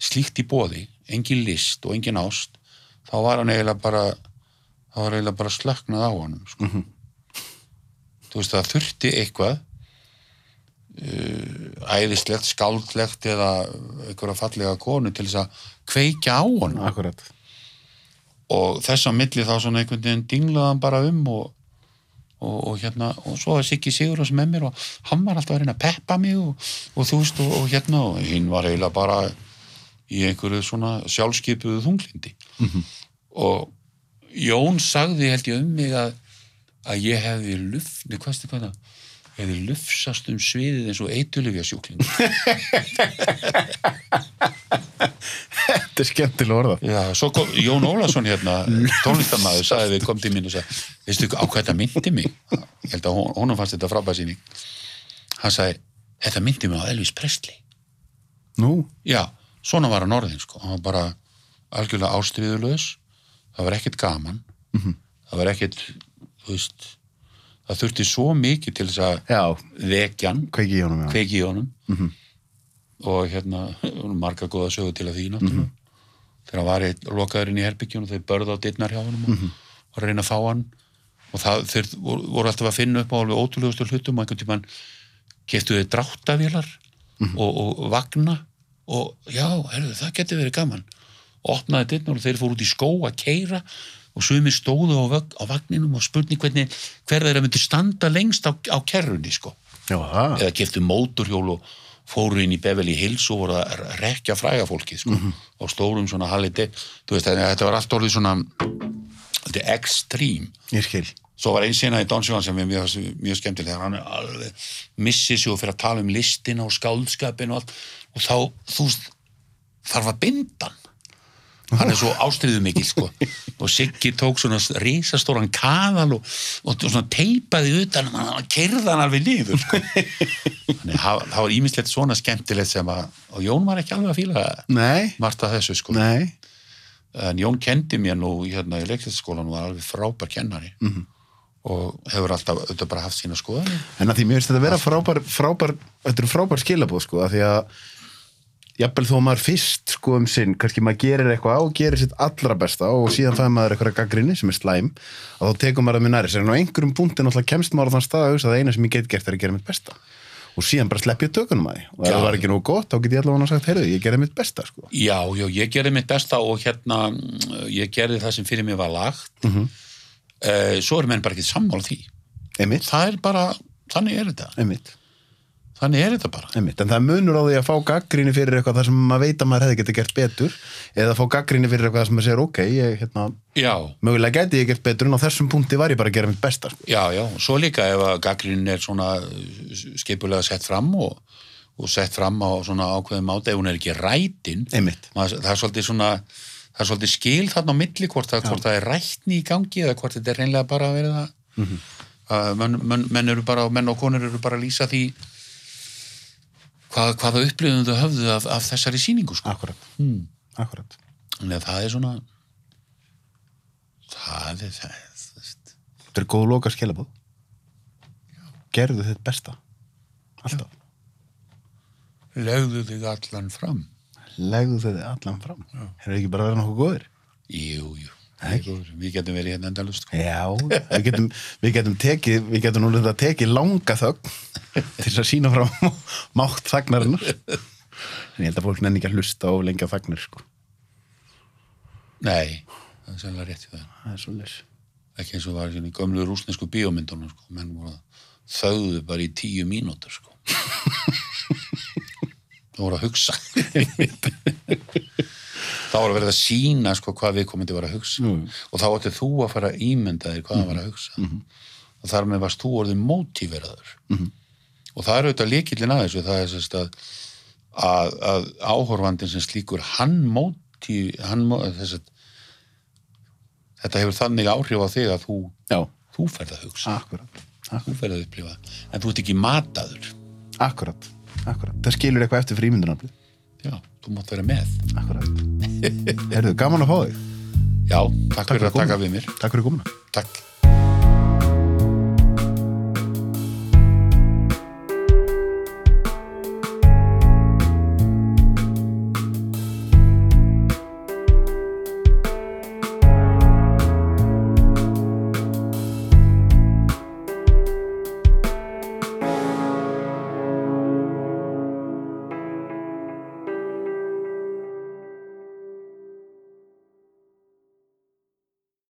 slíkt í bóði, engin list og engin ást, þá var hann eiginlega bara þá var eiginlega bara slöknað á honum sko. Þú veist það þurfti eitthvað uh, æðislegt, skáldlegt eða einhverja fallega konu til þess að kveikja á honum. Akkurat. og þess að milli þá svona einhvern veginn dinglaði hann bara um og, og, og hérna og svo var Siggi Sigurðars með mér og hann var alltaf að reyna að peppa mig og, og þú veist og, og hérna og hinn var eiginlega bara í einhverju svona sjálfskipuðu þunglindi og Jón sagði held ég um mig að, að ég hefði luf, nei hvað stu hvað það hefði lufsast um sviðið eins og eitulifja sjúkling Þetta er skemmtilega orðað. Já, svo kom Jón Ólason hérna, tónlistamæður, sagði við, kom til mín og sagði, veistu á hvað þetta myndi mig? Ég held að hon- honum fannst þetta frábæðsýning. Hann sagði, þetta myndi mig á Elvis Presley. Nú, Já, svona var hann orðin, sko. Hann var bara algjörlega ástriðulegs, það var ekkert gaman, það var ekkert, þú veist, það þurfti svo mikið til þess að vekja hann, kveiki í honum, kveiki í honum. Og hérna marga góða sögu til að því náttúrulega. Þegar hann var eitt, lokaður inn í herbyggjun og þau börðu á dittnar hjá honum og, og reyna að fá hann. Og það, þeir voru, voru alltaf að finna upp á alveg ótrúlegustu hlutum og einhvern tímann geftu þau dráttavélar og, og vagna og já, herðu, það geti verið gaman. Opnaði dittnar og þeir fóru út í skó að keira og sumi stóðu á, vögn, á vagninum og spurning hvernig hver þeirra myndi standa lengst á, á kerrunni sko. Já, það. eða keftu móturhjól og fóru inn í Beverly Hills og voru að rekja fræga fólkið sko, og stórum svona halliti þú veist, að þetta var allt orðið svona skil. svo var einn sena í Don Juan sem er mjög, mjög skemmtileg hann alveg missi sig og fyrir að tala um listina og skáldskapin og allt. Og þá, þú veist þarf að binda hann hann er svo ástriðu mikil sko og Siggi tók svona risastóran kaðal og, og svona teipaði utan um hann hann kerði hann alveg niður sko. þannig það það var ímislegt svona skemmtilegt sem að og Jón var ekki alveg að fíla Nei, margt af þessu sko nei. en Jón kendi mér nú hérna í leiklætsskólan og var alveg frábær kennari -hmm. og hefur alltaf auðvitað bara haft sína skoðanir En að því mér finnst þetta að vera frábær, frábær, eru frábær skilabóð, sko, að því að jafnvel þó maður fyrst, sko, um sinn, kannski maður gerir eitthvað og gerir sitt allra besta og síðan fæði maður eitthvað gaggrinni sem er slæm og þá tekur maður það með næri en á einhverjum punkti náttúrulega kemst maður á þann stað að það eina sem ég get gert er að gera mitt besta. Og síðan bara slepp ég tökunum að því. Og ef það var ekki nú gott, þá get ég allavega sagt, heyrðu, ég gerði mitt besta, sko. Já, já, ég gerði mitt besta og hérna ég gerði það sem fyrir mér var lagt. Mm svo er menn bara ekki sammála því. Einmitt, það er bara, þannig er þetta. Einmitt, þannig er þetta bara. Einmitt, en það munur á því að fá gaggrinni fyrir eitthvað þar sem maður veit að maður hefði getið gert betur eða fá gaggrinni fyrir eitthvað sem maður segir, ok, ég, hérna, Já, mögulega gæti ég gert betur en á þessum punkti var ég bara að gera mitt besta. Já, já, svo líka ef að gaggrinn er svona skipulega sett fram og, og sett fram á svona ákveðum máta ef hún er ekki rætin Maður, það er svolítið svona það er svolítið skil þarna á milli hvort, það, hvort það er rætni í gangi eða hvort þetta er reynlega bara að vera það Mhm. að menn, menn, menn eru bara og menn og konur eru bara að lýsa því hvað, hvaða upplifum þau höfðu af, af þessari sýningu sko. akkurat hmm. akkurat, þannig að það er svona það er það, þetta er góð loka skilabóð gerðu þitt besta. Alltaf, legðu þig allan fram. Legðu þið allan fram. Er ekki bara að vera nokkuð góðir. Jú, jú. Við getum verið hérna endalust sko. já, við getum, við getum tekið við getum nú þetta tekið langa þögn til að sína frá mátt þagnarinnar en ég held að fólk nenni ekki að hlusta og lengja þagnir sko. nei, það er sannlega rétt í það það er ekki eins og var hérna í gömlu rúsnesku bíómyndunum sko. menn voru að þauðu bara í tíu mínútur sko. það voru að hugsa þá var að verið að sína sko hvað við komandi var að hugsa. Jú. og þá ætti þú að fara að ímynda þér hvað hann var að hugsa. Og þar með varst þú orðin mótiveraður. Mhm. og það er auðvitað líkillin að þessu. Það er sérst að, að, að áhorfandin sem slíkur hann móti hann, mó- þess að þetta hefur þannig áhrif á þig að þú, þú ferð að hugsa. Akkurat, þú ferð að upplifa. En þú ert ekki mataður. Akkurat, akkurat. Það skilur eitthvað eftir frímyndunaflið. já, þú mátt vera með. Akkurat. Herðu, gaman að fá þig. já, takk, fyrir fyrir að taka við mér Takk fyrir komuna. takk